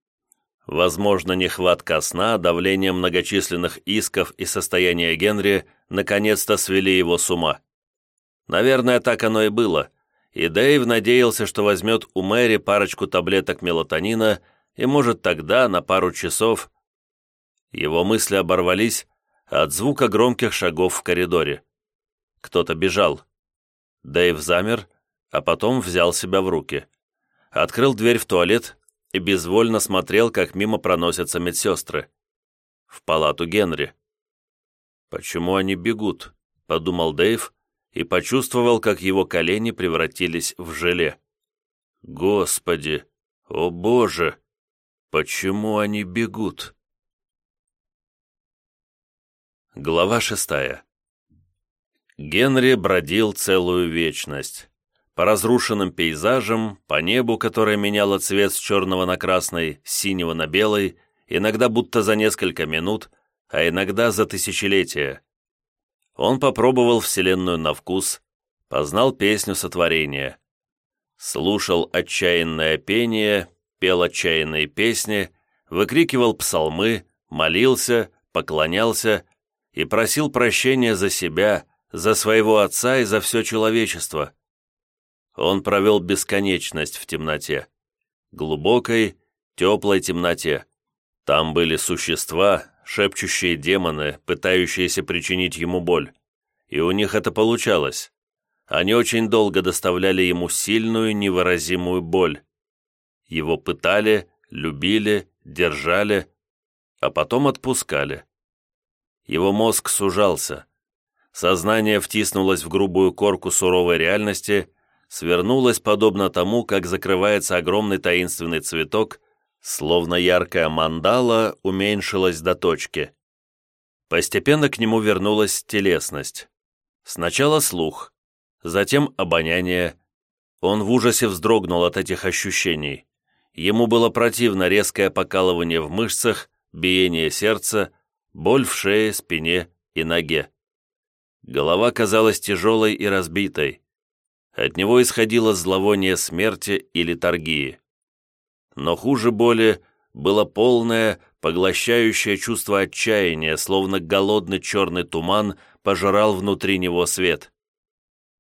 Возможно, нехватка сна, давление многочисленных исков и состояние Генри наконец-то свели его с ума. Наверное, так оно и было, и Дэйв надеялся, что возьмет у Мэри парочку таблеток мелатонина и, может, тогда, на пару часов... Его мысли оборвались от звука громких шагов в коридоре. Кто-то бежал. Дэйв замер, а потом взял себя в руки. Открыл дверь в туалет и безвольно смотрел, как мимо проносятся медсестры. В палату Генри. «Почему они бегут?» — подумал Дэйв и почувствовал, как его колени превратились в желе. «Господи! О Боже! Почему они бегут?» Глава шестая Генри бродил целую вечность. По разрушенным пейзажам, по небу, которое меняло цвет с черного на красный, синего на белый, иногда будто за несколько минут, а иногда за тысячелетия. Он попробовал Вселенную на вкус, познал песню сотворения. Слушал отчаянное пение, пел отчаянные песни, выкрикивал псалмы, молился, поклонялся и просил прощения за себя, за своего отца и за все человечество. Он провел бесконечность в темноте, глубокой, теплой темноте. Там были существа, шепчущие демоны, пытающиеся причинить ему боль. И у них это получалось. Они очень долго доставляли ему сильную, невыразимую боль. Его пытали, любили, держали, а потом отпускали. Его мозг сужался, Сознание втиснулось в грубую корку суровой реальности, свернулось подобно тому, как закрывается огромный таинственный цветок, словно яркая мандала уменьшилась до точки. Постепенно к нему вернулась телесность. Сначала слух, затем обоняние. Он в ужасе вздрогнул от этих ощущений. Ему было противно резкое покалывание в мышцах, биение сердца, боль в шее, спине и ноге. Голова казалась тяжелой и разбитой. От него исходило зловоние смерти и литургии. Но хуже боли было полное, поглощающее чувство отчаяния, словно голодный черный туман пожирал внутри него свет.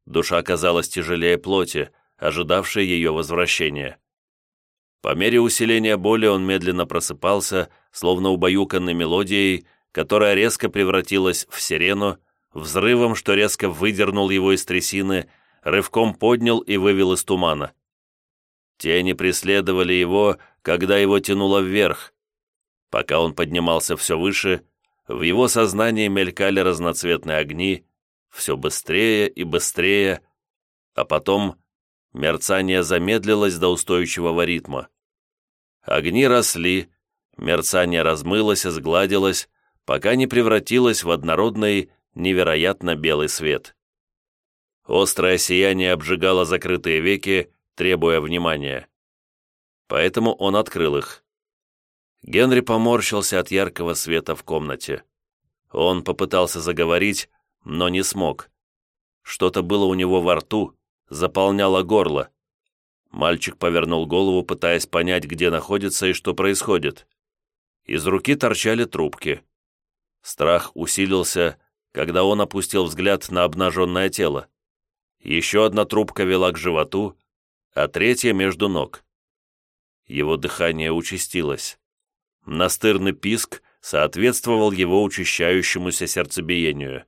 Душа казалась тяжелее плоти, ожидавшей ее возвращения. По мере усиления боли он медленно просыпался, словно убаюканный мелодией, которая резко превратилась в сирену, взрывом, что резко выдернул его из трясины, рывком поднял и вывел из тумана. Тени преследовали его, когда его тянуло вверх. Пока он поднимался все выше, в его сознании мелькали разноцветные огни, все быстрее и быстрее, а потом мерцание замедлилось до устойчивого ритма. Огни росли, мерцание размылось и сгладилось, пока не превратилось в однородный, невероятно белый свет. Острое сияние обжигало закрытые веки, требуя внимания. Поэтому он открыл их. Генри поморщился от яркого света в комнате. Он попытался заговорить, но не смог. Что-то было у него во рту, заполняло горло. Мальчик повернул голову, пытаясь понять, где находится и что происходит. Из руки торчали трубки. Страх усилился, когда он опустил взгляд на обнаженное тело. Еще одна трубка вела к животу, а третья между ног. Его дыхание участилось. Настырный писк соответствовал его учащающемуся сердцебиению.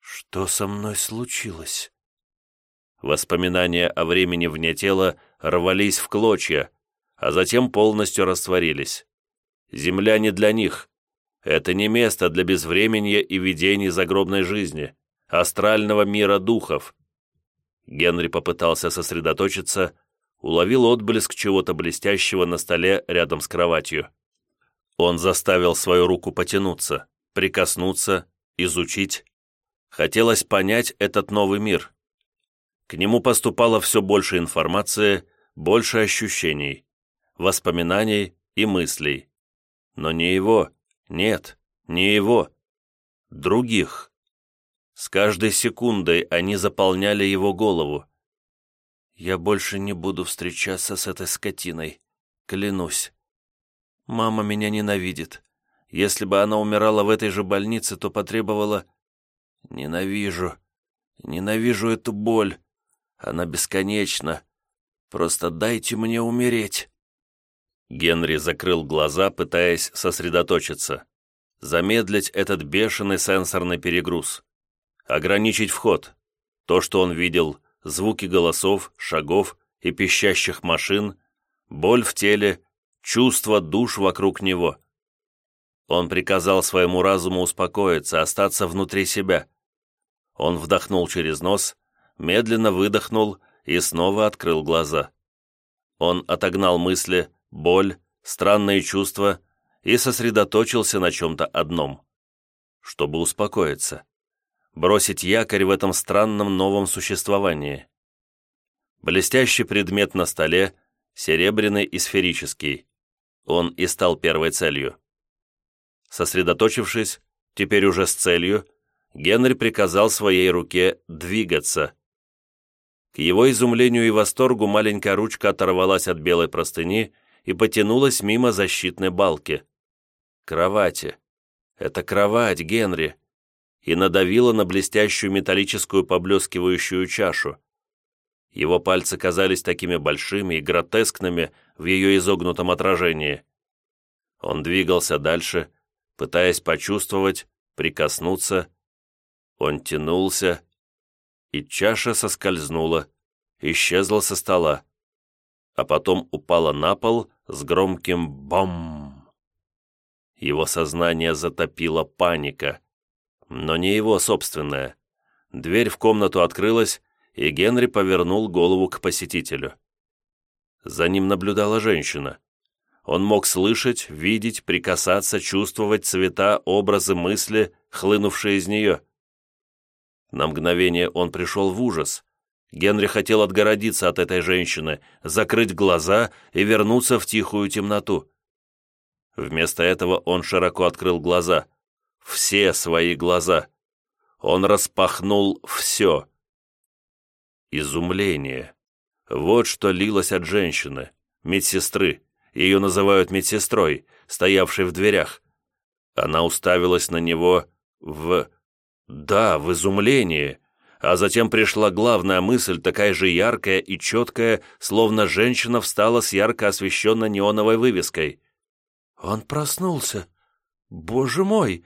«Что со мной случилось?» Воспоминания о времени вне тела рвались в клочья, а затем полностью растворились. Земля не для них. Это не место для безвременья и видений загробной жизни, астрального мира духов. Генри попытался сосредоточиться, уловил отблеск чего-то блестящего на столе рядом с кроватью. Он заставил свою руку потянуться, прикоснуться, изучить. Хотелось понять этот новый мир. К нему поступало все больше информации, больше ощущений, воспоминаний и мыслей. Но не его, нет, не его. Других. С каждой секундой они заполняли его голову. «Я больше не буду встречаться с этой скотиной, клянусь. Мама меня ненавидит. Если бы она умирала в этой же больнице, то потребовала... Ненавижу. Ненавижу эту боль. Она бесконечна. Просто дайте мне умереть». Генри закрыл глаза, пытаясь сосредоточиться. Замедлить этот бешеный сенсорный перегруз. Ограничить вход. То, что он видел, звуки голосов, шагов и пищащих машин, боль в теле, чувство душ вокруг него. Он приказал своему разуму успокоиться, остаться внутри себя. Он вдохнул через нос, медленно выдохнул и снова открыл глаза. Он отогнал мысли, боль, странные чувства и сосредоточился на чем-то одном, чтобы успокоиться, бросить якорь в этом странном новом существовании. Блестящий предмет на столе, серебряный и сферический. Он и стал первой целью. Сосредоточившись, теперь уже с целью, Генри приказал своей руке двигаться, к его изумлению и восторгу маленькая ручка оторвалась от белой простыни и потянулась мимо защитной балки. Кровати. Это кровать, Генри. И надавила на блестящую металлическую поблескивающую чашу. Его пальцы казались такими большими и гротескными в ее изогнутом отражении. Он двигался дальше, пытаясь почувствовать, прикоснуться. Он тянулся, и чаша соскользнула, исчезла со стола, а потом упала на пол с громким «бом». Его сознание затопила паника, но не его собственная. Дверь в комнату открылась, и Генри повернул голову к посетителю. За ним наблюдала женщина. Он мог слышать, видеть, прикасаться, чувствовать цвета, образы, мысли, хлынувшие из нее. На мгновение он пришел в ужас. Генри хотел отгородиться от этой женщины, закрыть глаза и вернуться в тихую темноту. Вместо этого он широко открыл глаза. Все свои глаза. Он распахнул все. Изумление. Вот что лилось от женщины, медсестры. Ее называют медсестрой, стоявшей в дверях. Она уставилась на него в да, в изумлении. А затем пришла главная мысль, такая же яркая и четкая, словно женщина встала с ярко освещенной неоновой вывеской. «Он проснулся! «Боже мой!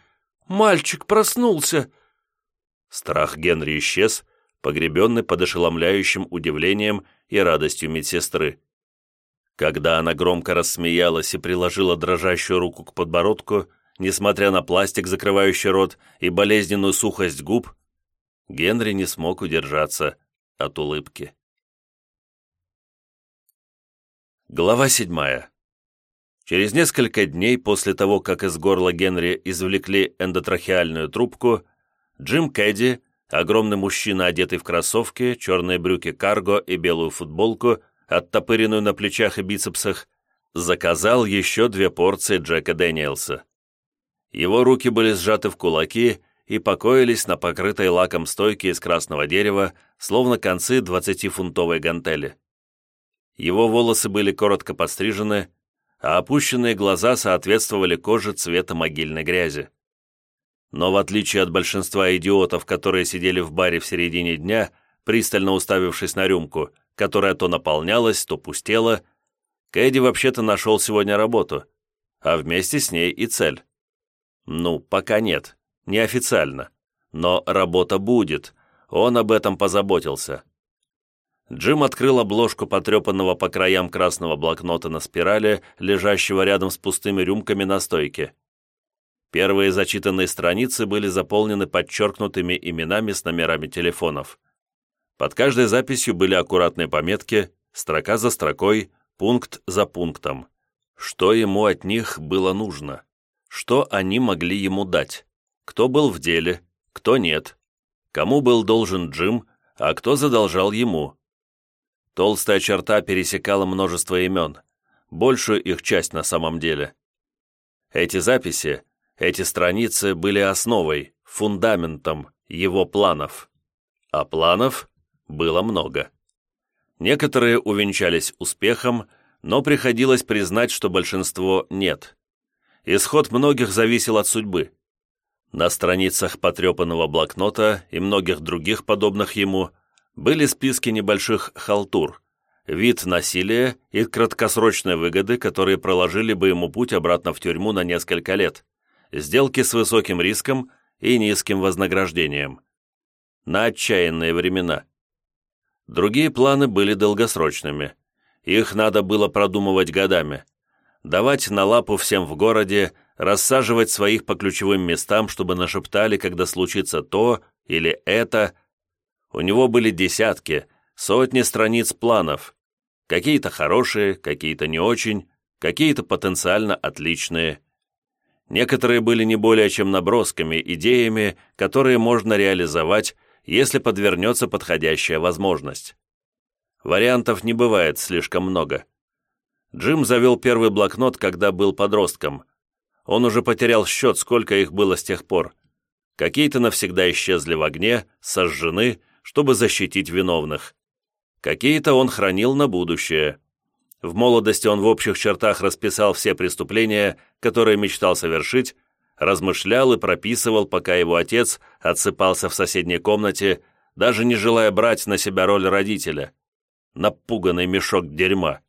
Мальчик проснулся!» Страх Генри исчез, погребенный под ошеломляющим удивлением и радостью медсестры. Когда она громко рассмеялась и приложила дрожащую руку к подбородку, несмотря на пластик, закрывающий рот, и болезненную сухость губ, Генри не смог удержаться от улыбки. Глава седьмая. Через несколько дней после того, как из горла Генри извлекли эндотрахеальную трубку, Джим Кэдди, огромный мужчина, одетый в кроссовки, черные брюки карго и белую футболку, оттопыренную на плечах и бицепсах, заказал еще две порции Джека Дэниелса. Его руки были сжаты в кулаки и покоились на покрытой лаком стойке из красного дерева, словно концы двадцатифунтовой гантели. Его волосы были коротко подстрижены, а опущенные глаза соответствовали коже цвета могильной грязи. Но в отличие от большинства идиотов, которые сидели в баре в середине дня, пристально уставившись на рюмку, которая то наполнялась, то пустела, Кэдди вообще-то нашел сегодня работу, а вместе с ней и цель. Ну, пока нет, неофициально, но работа будет, он об этом позаботился. Джим открыл обложку потрепанного по краям красного блокнота на спирали, лежащего рядом с пустыми рюмками на стойке. Первые зачитанные страницы были заполнены подчеркнутыми именами с номерами телефонов. Под каждой записью были аккуратные пометки, строка за строкой, пункт за пунктом. Что ему от них было нужно? Что они могли ему дать? Кто был в деле? Кто нет? Кому был должен Джим, а кто задолжал ему? Толстая черта пересекала множество имен, большую их часть на самом деле. Эти записи, эти страницы были основой, фундаментом его планов. А планов было много. Некоторые увенчались успехом, но приходилось признать, что большинство нет. Исход многих зависел от судьбы. На страницах потрепанного блокнота и многих других подобных ему были списки небольших халтур, вид насилия и краткосрочные выгоды, которые проложили бы ему путь обратно в тюрьму на несколько лет, сделки с высоким риском и низким вознаграждением. На отчаянные времена. Другие планы были долгосрочными. Их надо было продумывать годами. Давать на лапу всем в городе, рассаживать своих по ключевым местам, чтобы нашептали, когда случится то или это – у него были десятки, сотни страниц планов. Какие-то хорошие, какие-то не очень, какие-то потенциально отличные. Некоторые были не более чем набросками, идеями, которые можно реализовать, если подвернется подходящая возможность. Вариантов не бывает слишком много. Джим завел первый блокнот, когда был подростком. Он уже потерял счет, сколько их было с тех пор. Какие-то навсегда исчезли в огне, сожжены, чтобы защитить виновных. Какие-то он хранил на будущее. В молодости он в общих чертах расписал все преступления, которые мечтал совершить, размышлял и прописывал, пока его отец отсыпался в соседней комнате, даже не желая брать на себя роль родителя. Напуганный мешок дерьма.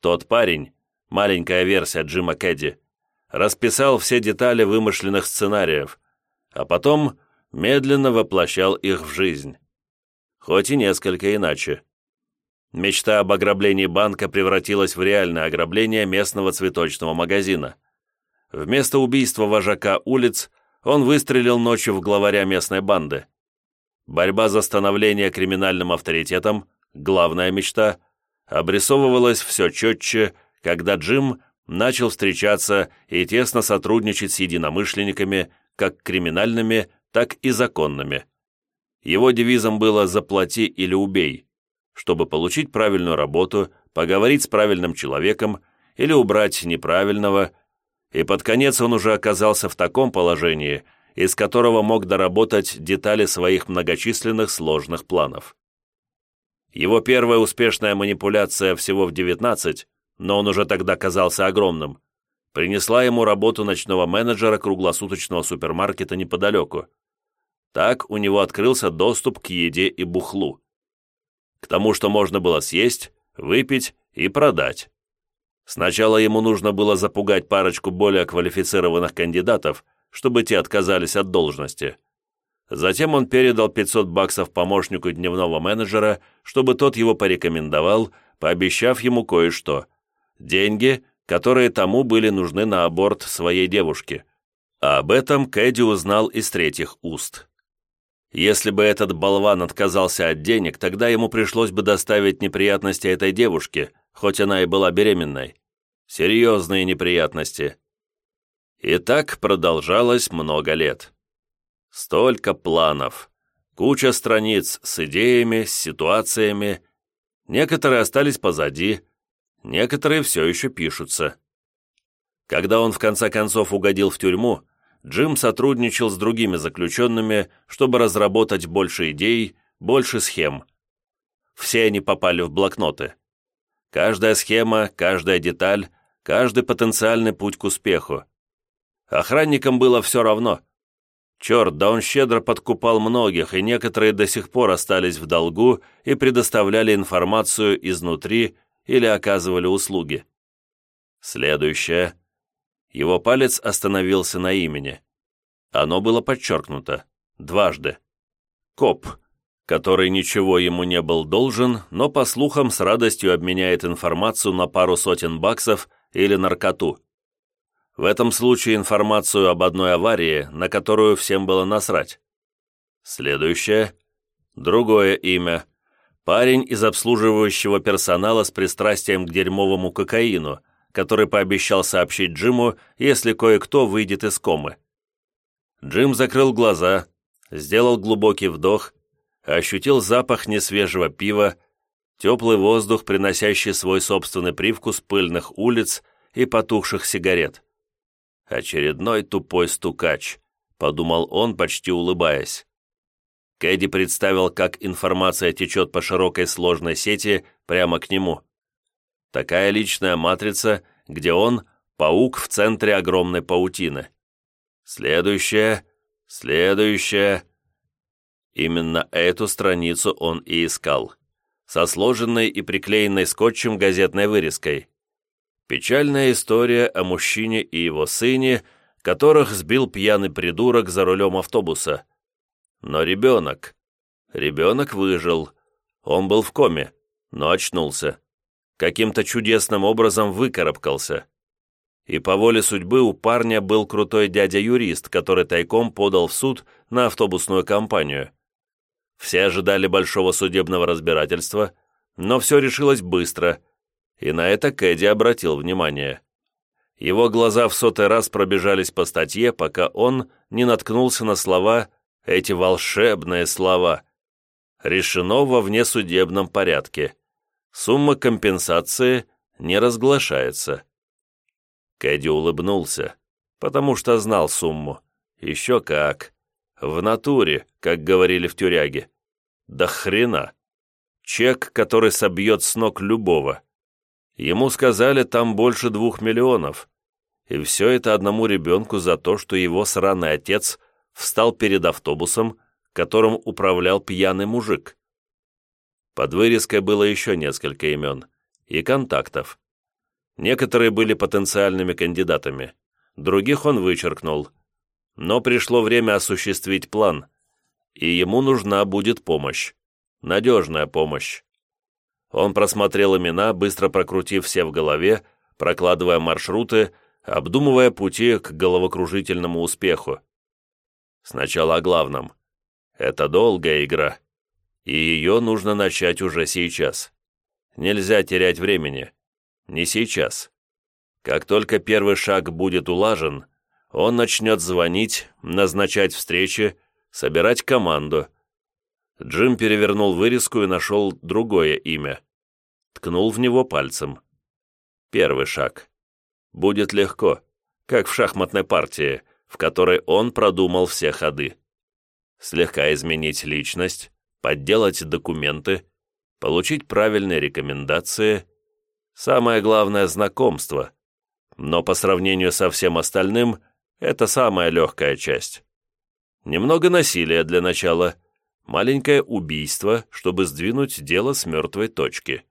Тот парень, маленькая версия Джима Кэдди, расписал все детали вымышленных сценариев, а потом медленно воплощал их в жизнь. Хоть и несколько иначе. Мечта об ограблении банка превратилась в реальное ограбление местного цветочного магазина. Вместо убийства вожака улиц он выстрелил ночью в главаря местной банды. Борьба за становление криминальным авторитетом, главная мечта, обрисовывалась все четче, когда Джим начал встречаться и тесно сотрудничать с единомышленниками, как криминальными, так и законными. Его девизом было «заплати или убей», чтобы получить правильную работу, поговорить с правильным человеком или убрать неправильного, и под конец он уже оказался в таком положении, из которого мог доработать детали своих многочисленных сложных планов. Его первая успешная манипуляция всего в 19, но он уже тогда казался огромным, принесла ему работу ночного менеджера круглосуточного супермаркета неподалеку. Так у него открылся доступ к еде и бухлу. К тому, что можно было съесть, выпить и продать. Сначала ему нужно было запугать парочку более квалифицированных кандидатов, чтобы те отказались от должности. Затем он передал 500 баксов помощнику дневного менеджера, чтобы тот его порекомендовал, пообещав ему кое-что. Деньги, которые тому были нужны на аборт своей девушки. А об этом Кэдди узнал из третьих уст. Если бы этот болван отказался от денег, тогда ему пришлось бы доставить неприятности этой девушке, хоть она и была беременной. Серьезные неприятности. И так продолжалось много лет. Столько планов, куча страниц с идеями, с ситуациями. Некоторые остались позади, некоторые все еще пишутся. Когда он в конце концов угодил в тюрьму, Джим сотрудничал с другими заключенными, чтобы разработать больше идей, больше схем. Все они попали в блокноты. Каждая схема, каждая деталь, каждый потенциальный путь к успеху. Охранникам было все равно. Черт, да он щедро подкупал многих, и некоторые до сих пор остались в долгу и предоставляли информацию изнутри или оказывали услуги. Следующее. Его палец остановился на имени. Оно было подчеркнуто. Дважды. Коп, который ничего ему не был должен, но, по слухам, с радостью обменяет информацию на пару сотен баксов или наркоту. В этом случае информацию об одной аварии, на которую всем было насрать. Следующее. Другое имя. Парень из обслуживающего персонала с пристрастием к дерьмовому кокаину, который пообещал сообщить Джиму, если кое-кто выйдет из комы. Джим закрыл глаза, сделал глубокий вдох, ощутил запах несвежего пива, теплый воздух, приносящий свой собственный привкус пыльных улиц и потухших сигарет. «Очередной тупой стукач», — подумал он, почти улыбаясь. Кэдди представил, как информация течет по широкой сложной сети прямо к нему. Такая личная матрица, где он — паук в центре огромной паутины. Следующая, следующая. Именно эту страницу он и искал со сложенной и приклеенной скотчем газетной вырезкой. Печальная история о мужчине и его сыне, которых сбил пьяный придурок за рулем автобуса. Но ребенок... Ребенок выжил. Он был в коме, но очнулся. Каким-то чудесным образом выкарабкался. И по воле судьбы у парня был крутой дядя-юрист, который тайком подал в суд на автобусную компанию. Все ожидали большого судебного разбирательства, но все решилось быстро, и на это Кэдди обратил внимание. Его глаза в сотый раз пробежались по статье, пока он не наткнулся на слова, эти волшебные слова. Решено во внесудебном порядке. Сумма компенсации не разглашается. Кэдди улыбнулся, потому что знал сумму. Еще как. В натуре, как говорили в тюряге. Да хрена. Чек, который собьет с ног любого. Ему сказали, там больше двух миллионов. И все это одному ребенку за то, что его сраный отец встал перед автобусом, которым управлял пьяный мужик. Под вырезкой было еще несколько имен и контактов. Некоторые были потенциальными кандидатами, других он вычеркнул, но пришло время осуществить план, и ему нужна будет помощь. Надежная помощь. Он просмотрел имена, быстро прокрутив все в голове, прокладывая маршруты, обдумывая пути к головокружительному успеху. Сначала о главном. Это долгая игра, и ее нужно начать уже сейчас. Нельзя терять времени. Не сейчас. Как только первый шаг будет улажен, он начнет звонить, назначать встречи, собирать команду. Джим перевернул вырезку и нашел другое имя. Ткнул в него пальцем. Первый шаг. Будет легко, как в шахматной партии, в которой он продумал все ходы. Слегка изменить личность, подделать документы, получить правильные рекомендации. Самое главное – знакомство. Но по сравнению со всем остальным, это самая легкая часть. Немного насилия для начала, маленькое убийство, чтобы сдвинуть дело с мертвой точки.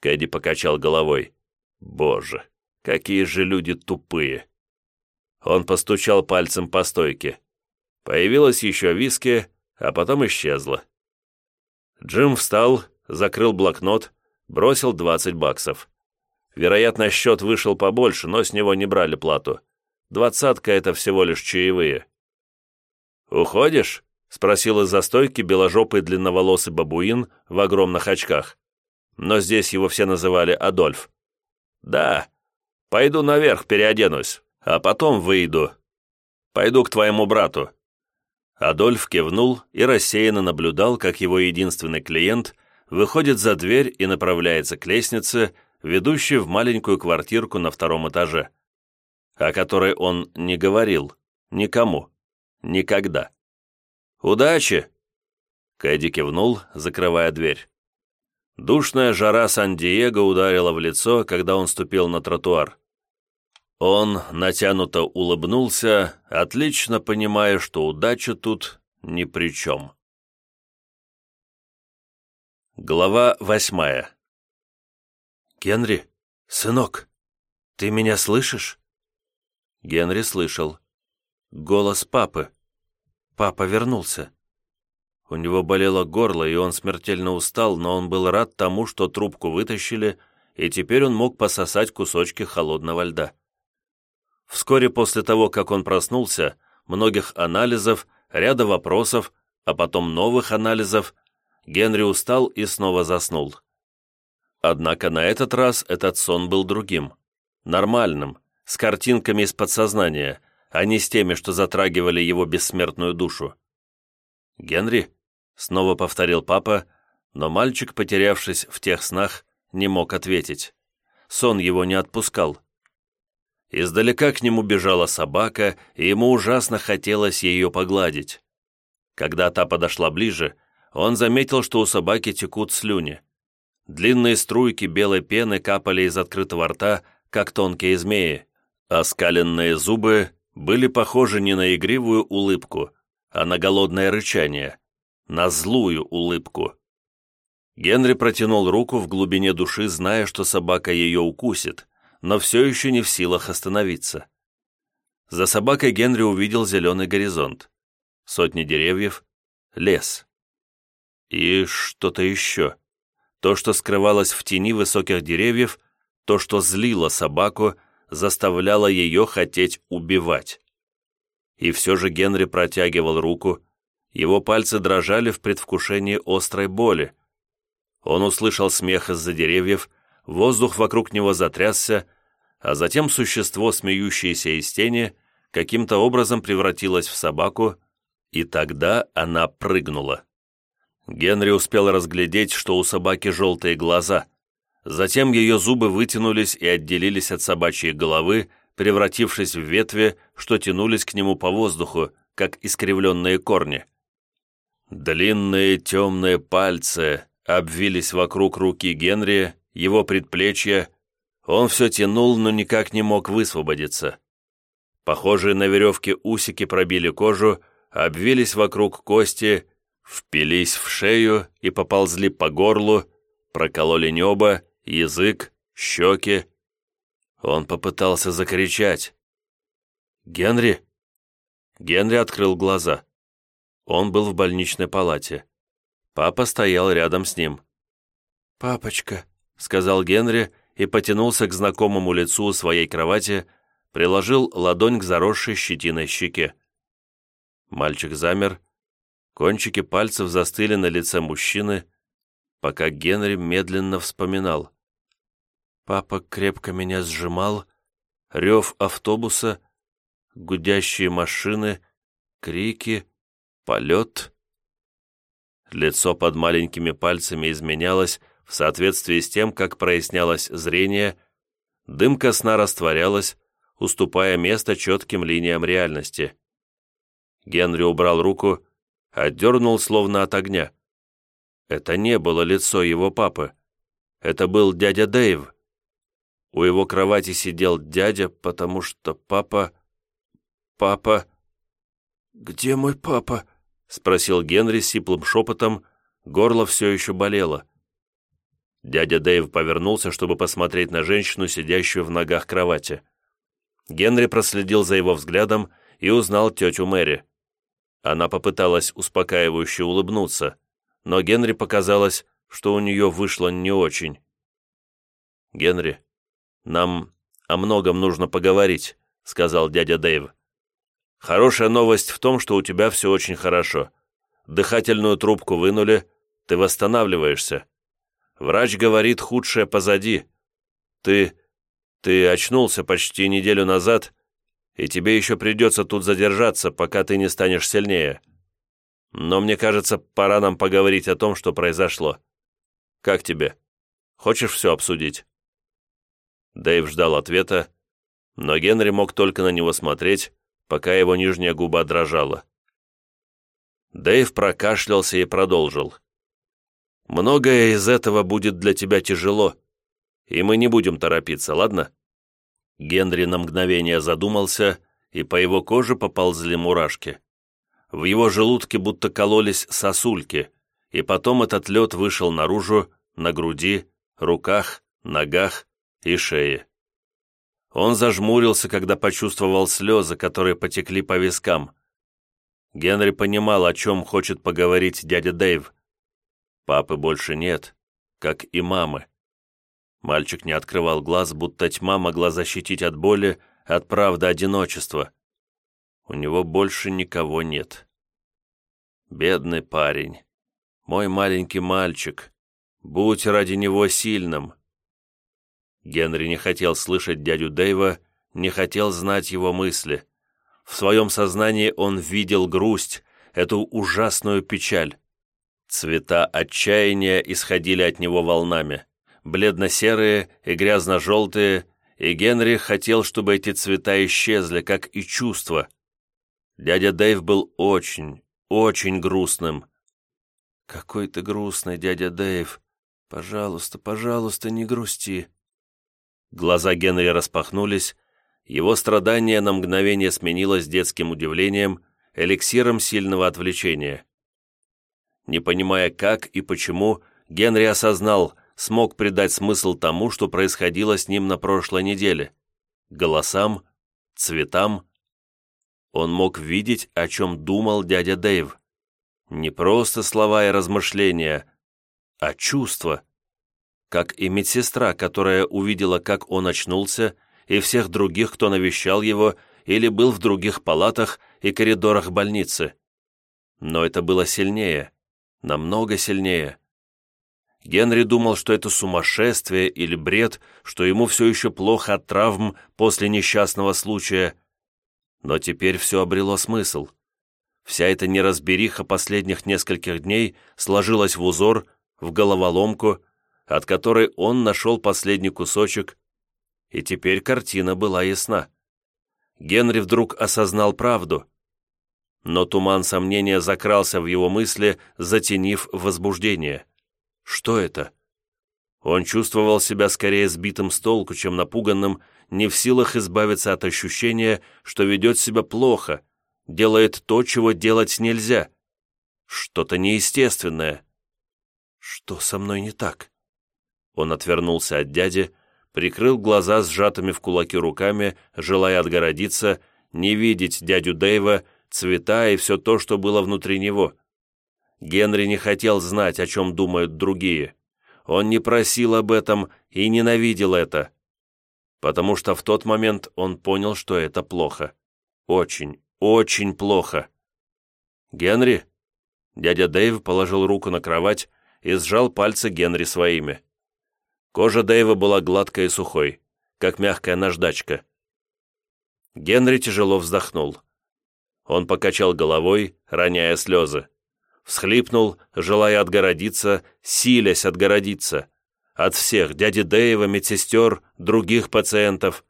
Кэдди покачал головой. Боже, какие же люди тупые. Он постучал пальцем по стойке. Появилась еще виски, а потом исчезла. Джим встал, закрыл блокнот, бросил 20 баксов. Вероятно, счет вышел побольше, но с него не брали плату. Двадцатка — это всего лишь чаевые. «Уходишь?» — спросил из-за стойки беложопый длинноволосый бабуин в огромных очках. Но здесь его все называли Адольф. «Да, пойду наверх переоденусь, а потом выйду. Пойду к твоему брату». Адольф кивнул и рассеянно наблюдал, как его единственный клиент выходит за дверь и направляется к лестнице, ведущей в маленькую квартирку на втором этаже, о которой он не говорил никому, никогда. «Удачи!» Кэдди кивнул, закрывая дверь. Душная жара Сан-Диего ударила в лицо, когда он ступил на тротуар. Он натянуто улыбнулся, отлично понимая, что удача тут ни при чем. Глава восьмая «Генри, сынок, ты меня слышишь?» Генри слышал. Голос папы. Папа вернулся. У него болело горло, и он смертельно устал, но он был рад тому, что трубку вытащили, и теперь он мог пососать кусочки холодного льда. Вскоре после того, как он проснулся, многих анализов, ряда вопросов, а потом новых анализов, Генри устал и снова заснул. Однако на этот раз этот сон был другим, нормальным, с картинками из подсознания, а не с теми, что затрагивали его бессмертную душу. «Генри?» — снова повторил папа, но мальчик, потерявшись в тех снах, не мог ответить. Сон его не отпускал. Издалека к нему бежала собака, и ему ужасно хотелось ее погладить. Когда та подошла ближе, он заметил, что у собаки текут слюни. Длинные струйки белой пены капали из открытого рта, как тонкие змеи, а скаленные зубы были похожи не на игривую улыбку, а на голодное рычание, на злую улыбку. Генри протянул руку в глубине души, зная, что собака ее укусит, но все еще не в силах остановиться. За собакой Генри увидел зеленый горизонт. Сотни деревьев, лес. И что-то еще. То, что скрывалось в тени высоких деревьев, то, что злило собаку, заставляло ее хотеть убивать. И все же Генри протягивал руку, его пальцы дрожали в предвкушении острой боли. Он услышал смех из-за деревьев, Воздух вокруг него затрясся, а затем существо, смеющееся из тени, каким-то образом превратилось в собаку, и тогда она прыгнула. Генри успел разглядеть, что у собаки желтые глаза. Затем ее зубы вытянулись и отделились от собачьей головы, превратившись в ветви, что тянулись к нему по воздуху, как искривленные корни. Длинные темные пальцы обвились вокруг руки Генри его предплечья, он все тянул, но никак не мог высвободиться. Похожие на веревки усики пробили кожу, обвились вокруг кости, впились в шею и поползли по горлу, прокололи небо, язык, щеки. Он попытался закричать. «Генри?» Генри открыл глаза. Он был в больничной палате. Папа стоял рядом с ним. «Папочка», сказал Генри и потянулся к знакомому лицу своей кровати, приложил ладонь к заросшей щетиной щеке. Мальчик замер, кончики пальцев застыли на лице мужчины, пока Генри медленно вспоминал. Папа крепко меня сжимал, рев автобуса, гудящие машины, крики, полет. Лицо под маленькими пальцами изменялось, в соответствии с тем, как прояснялось зрение, дымка сна растворялась, уступая место четким линиям реальности. Генри убрал руку, отдернул словно от огня. Это не было лицо его папы. Это был дядя Дэйв. У его кровати сидел дядя, потому что папа... Папа... «Где мой папа?» — спросил Генри сиплым шепотом, горло все еще болело. Дядя Дэйв повернулся, чтобы посмотреть на женщину, сидящую в ногах кровати. Генри проследил за его взглядом и узнал тетю Мэри. Она попыталась успокаивающе улыбнуться, но Генри показалось, что у нее вышло не очень. «Генри, нам о многом нужно поговорить», — сказал дядя Дэйв. «Хорошая новость в том, что у тебя все очень хорошо. Дыхательную трубку вынули, ты восстанавливаешься. Врач говорит, худшее позади. Ты... ты очнулся почти неделю назад, и тебе еще придется тут задержаться, пока ты не станешь сильнее. Но мне кажется, пора нам поговорить о том, что произошло. Как тебе? Хочешь все обсудить?» Дэйв ждал ответа, но Генри мог только на него смотреть, пока его нижняя губа дрожала. Дэйв прокашлялся и продолжил. Многое из этого будет для тебя тяжело, и мы не будем торопиться, ладно?» Генри на мгновение задумался, и по его коже поползли мурашки. В его желудке будто кололись сосульки, и потом этот лед вышел наружу, на груди, руках, ногах и шее. Он зажмурился, когда почувствовал слезы, которые потекли по вискам. Генри понимал, о чем хочет поговорить дядя Дэйв, Папы больше нет, как и мамы. Мальчик не открывал глаз, будто тьма могла защитить от боли, от правды одиночества. У него больше никого нет. Бедный парень. Мой маленький мальчик. Будь ради него сильным. Генри не хотел слышать дядю Дэйва, не хотел знать его мысли. В своем сознании он видел грусть, эту ужасную печаль. Цвета отчаяния исходили от него волнами. Бледно-серые и грязно-желтые, и Генри хотел, чтобы эти цвета исчезли, как и чувства. Дядя Дэйв был очень, очень грустным. «Какой ты грустный, дядя Дэйв! Пожалуйста, пожалуйста, не грусти!» Глаза Генри распахнулись, его страдание на мгновение сменилось детским удивлением, эликсиром сильного отвлечения. Не понимая, как и почему, Генри осознал, смог придать смысл тому, что происходило с ним на прошлой неделе. Голосам, цветам. Он мог видеть, о чем думал дядя Дэйв. Не просто слова и размышления, а чувства. Как и медсестра, которая увидела, как он очнулся, и всех других, кто навещал его или был в других палатах и коридорах больницы. Но это было сильнее намного сильнее. Генри думал, что это сумасшествие или бред, что ему все еще плохо от травм после несчастного случая. Но теперь все обрело смысл. Вся эта неразбериха последних нескольких дней сложилась в узор, в головоломку, от которой он нашел последний кусочек, и теперь картина была ясна. Генри вдруг осознал правду — но туман сомнения закрался в его мысли, затенив возбуждение. Что это? Он чувствовал себя скорее сбитым с толку, чем напуганным, не в силах избавиться от ощущения, что ведет себя плохо, делает то, чего делать нельзя. Что-то неестественное. Что со мной не так? Он отвернулся от дяди, прикрыл глаза сжатыми в кулаки руками, желая отгородиться, не видеть дядю Дэйва, цвета и все то, что было внутри него. Генри не хотел знать, о чем думают другие. Он не просил об этом и ненавидел это. Потому что в тот момент он понял, что это плохо. Очень, очень плохо. «Генри?» Дядя Дэйв положил руку на кровать и сжал пальцы Генри своими. Кожа Дэйва была гладкой и сухой, как мягкая наждачка. Генри тяжело вздохнул. Он покачал головой, роняя слезы. Всхлипнул, желая отгородиться, силясь отгородиться. От всех, дяди Дэева, медсестер, других пациентов.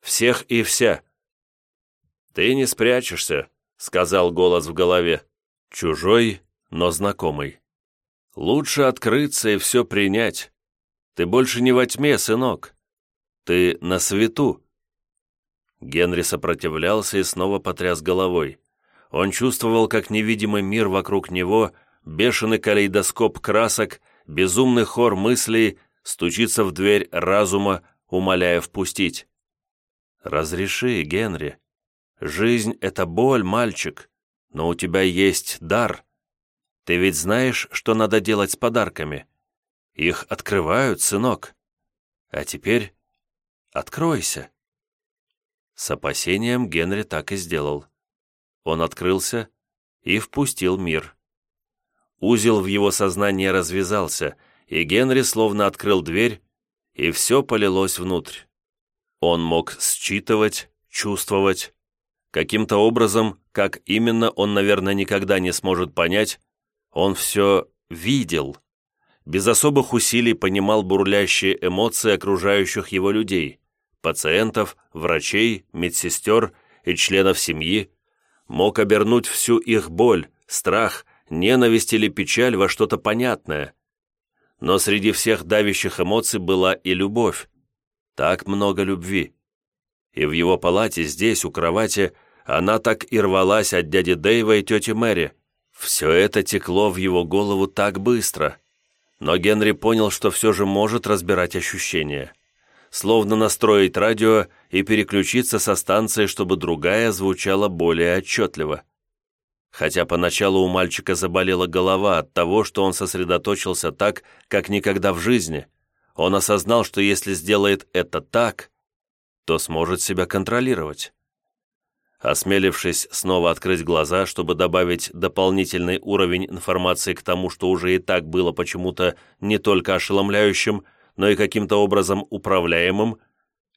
Всех и вся. «Ты не спрячешься», — сказал голос в голове. Чужой, но знакомый. «Лучше открыться и все принять. Ты больше не во тьме, сынок. Ты на свету». Генри сопротивлялся и снова потряс головой. Он чувствовал, как невидимый мир вокруг него, бешеный калейдоскоп красок, безумный хор мыслей стучится в дверь разума, умоляя впустить. «Разреши, Генри. Жизнь — это боль, мальчик, но у тебя есть дар. Ты ведь знаешь, что надо делать с подарками. Их открывают, сынок. А теперь откройся». С опасением Генри так и сделал. Он открылся и впустил мир. Узел в его сознании развязался, и Генри словно открыл дверь, и все полилось внутрь. Он мог считывать, чувствовать. Каким-то образом, как именно он, наверное, никогда не сможет понять, он все видел. Без особых усилий понимал бурлящие эмоции окружающих его людей, пациентов, врачей, медсестер и членов семьи, мог обернуть всю их боль, страх, ненависть или печаль во что-то понятное. Но среди всех давящих эмоций была и любовь. Так много любви. И в его палате, здесь, у кровати, она так и рвалась от дяди Дэйва и тети Мэри. Все это текло в его голову так быстро. Но Генри понял, что все же может разбирать ощущения. Словно настроить радио и переключиться со станции, чтобы другая звучала более отчетливо хотя поначалу у мальчика заболела голова от того, что он сосредоточился так, как никогда в жизни. Он осознал, что если сделает это так, то сможет себя контролировать. Осмелившись снова открыть глаза, чтобы добавить дополнительный уровень информации к тому, что уже и так было почему-то не только ошеломляющим, но и каким-то образом управляемым,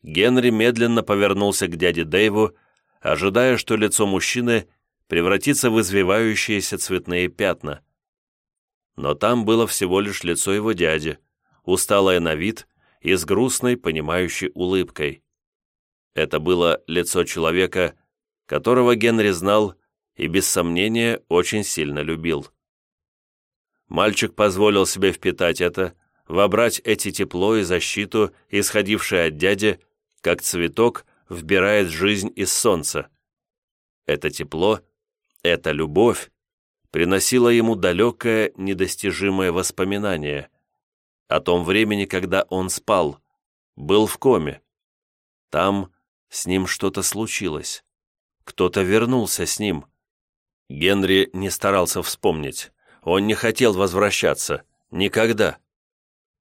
Генри медленно повернулся к дяде Дэйву, ожидая, что лицо мужчины превратиться в извивающиеся цветные пятна. Но там было всего лишь лицо его дяди, усталое на вид и с грустной, понимающей улыбкой. Это было лицо человека, которого Генри знал и, без сомнения, очень сильно любил. Мальчик позволил себе впитать это, вобрать эти тепло и защиту, исходившие от дяди, как цветок вбирает жизнь из солнца. Это тепло эта любовь приносила ему далекое, недостижимое воспоминание о том времени, когда он спал, был в коме. Там с ним что-то случилось. Кто-то вернулся с ним. Генри не старался вспомнить. Он не хотел возвращаться. Никогда.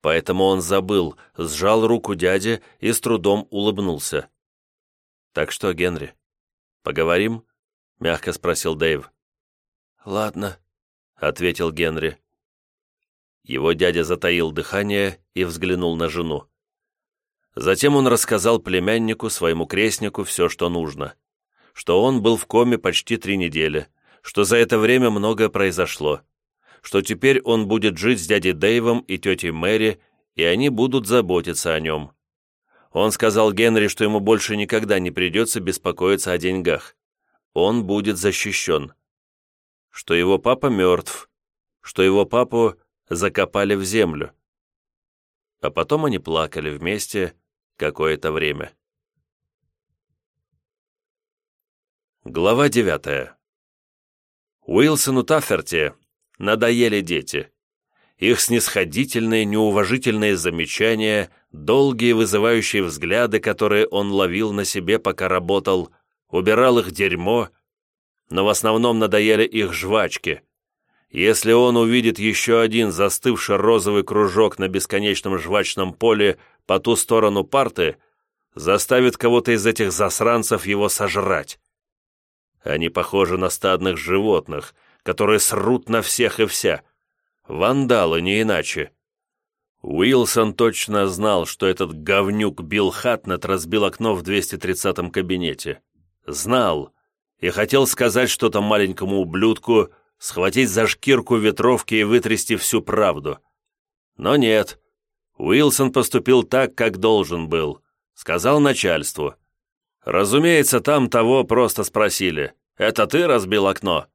Поэтому он забыл, сжал руку дяди и с трудом улыбнулся. «Так что, Генри, поговорим?» — мягко спросил Дэйв. «Ладно», — ответил Генри. Его дядя затаил дыхание и взглянул на жену. Затем он рассказал племяннику, своему крестнику, все, что нужно. Что он был в коме почти три недели, что за это время многое произошло, что теперь он будет жить с дядей Дэйвом и тетей Мэри, и они будут заботиться о нем. Он сказал Генри, что ему больше никогда не придется беспокоиться о деньгах он будет защищен. Что его папа мертв, что его папу закопали в землю. А потом они плакали вместе какое-то время. Глава девятая. Уилсону Тафферти надоели дети. Их снисходительные, неуважительные замечания, долгие вызывающие взгляды, которые он ловил на себе, пока работал – убирал их дерьмо, но в основном надоели их жвачки. Если он увидит еще один застывший розовый кружок на бесконечном жвачном поле по ту сторону парты, заставит кого-то из этих засранцев его сожрать. Они похожи на стадных животных, которые срут на всех и вся. Вандалы, не иначе. Уилсон точно знал, что этот говнюк Билл Хатнет разбил окно в 230-м кабинете. Знал и хотел сказать что-то маленькому ублюдку, схватить за шкирку ветровки и вытрясти всю правду. Но нет, Уилсон поступил так, как должен был, сказал начальству. Разумеется, там того просто спросили, «Это ты разбил окно?»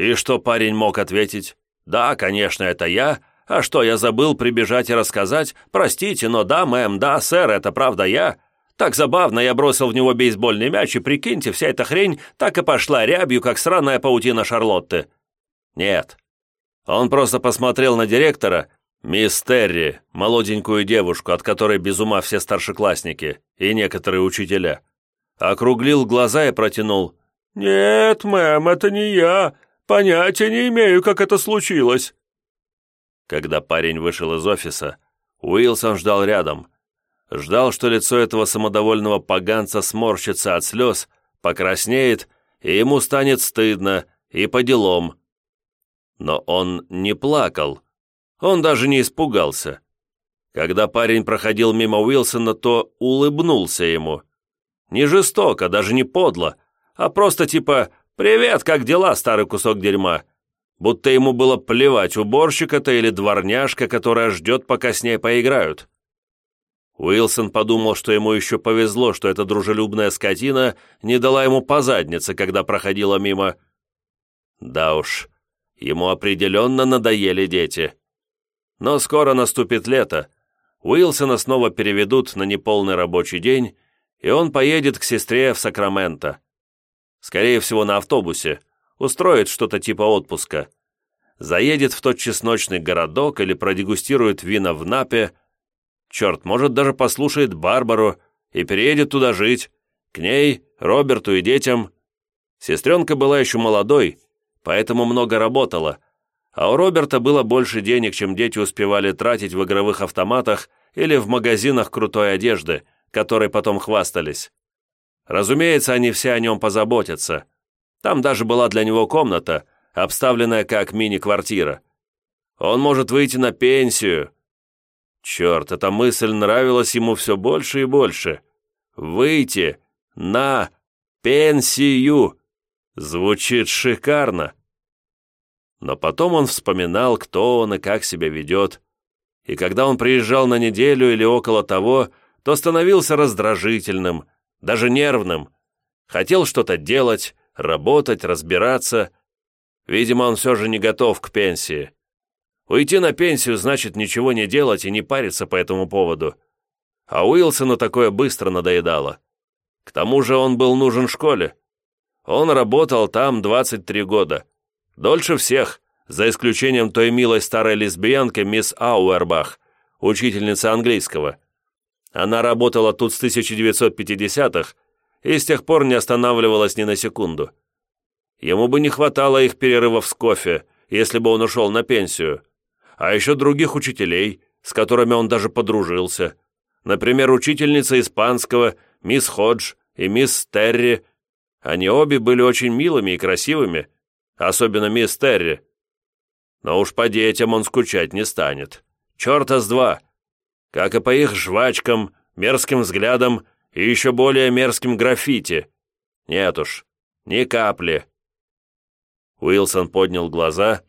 И что парень мог ответить? «Да, конечно, это я. А что, я забыл прибежать и рассказать? Простите, но да, мэм, да, сэр, это правда я. Так забавно, я бросил в него бейсбольный мяч, и прикиньте, вся эта хрень так и пошла рябью, как сраная паутина Шарлотты. Нет. Он просто посмотрел на директора Мисс Терри, молоденькую девушку, от которой без ума все старшеклассники и некоторые учителя. Округлил глаза и протянул. «Нет, мэм, это не я. Понятия не имею, как это случилось». Когда парень вышел из офиса, Уилсон ждал рядом. Ждал, что лицо этого самодовольного поганца сморщится от слез, покраснеет, и ему станет стыдно, и по делам. Но он не плакал. Он даже не испугался. Когда парень проходил мимо Уилсона, то улыбнулся ему. Не жестоко, даже не подло, а просто типа «Привет, как дела, старый кусок дерьма?» Будто ему было плевать, уборщик это или дворняжка, которая ждет, пока с ней поиграют. Уилсон подумал, что ему еще повезло, что эта дружелюбная скотина не дала ему по заднице, когда проходила мимо. Да уж, ему определенно надоели дети. Но скоро наступит лето. Уилсона снова переведут на неполный рабочий день, и он поедет к сестре в Сакраменто. Скорее всего, на автобусе. Устроит что-то типа отпуска. Заедет в тот чесночный городок или продегустирует вина в Напе. Черт, может, даже послушает Барбару и переедет туда жить. К ней, Роберту и детям. Сестренка была еще молодой, поэтому много работала, а у Роберта было больше денег, чем дети успевали тратить в игровых автоматах или в магазинах крутой одежды – которой потом хвастались. Разумеется, они все о нем позаботятся. Там даже была для него комната, обставленная как мини-квартира. Он может выйти на пенсию. Черт, эта мысль нравилась ему все больше и больше. Выйти на пенсию. Звучит шикарно. Но потом он вспоминал, кто он и как себя ведет. И когда он приезжал на неделю или около того, то становился раздражительным, даже нервным. Хотел что-то делать, работать, разбираться. Видимо, он все же не готов к пенсии. Уйти на пенсию значит ничего не делать и не париться по этому поводу. А Уилсону такое быстро надоедало. К тому же он был нужен школе. Он работал там 23 года. Дольше всех, за исключением той милой старой лесбиянки мисс Ауэрбах, учительницы английского. Она работала тут с 1950-х и с тех пор не останавливалась ни на секунду. Ему бы не хватало их перерывов с кофе, если бы он ушел на пенсию. А еще других учителей, с которыми он даже подружился. Например, учительница испанского, мисс Ходж и мисс Терри. Они обе были очень милыми и красивыми, особенно мисс Терри. Но уж по детям он скучать не станет. Черта с два как и по их жвачкам, мерзким взглядам и еще более мерзким граффити. Нет уж, ни капли. Уилсон поднял глаза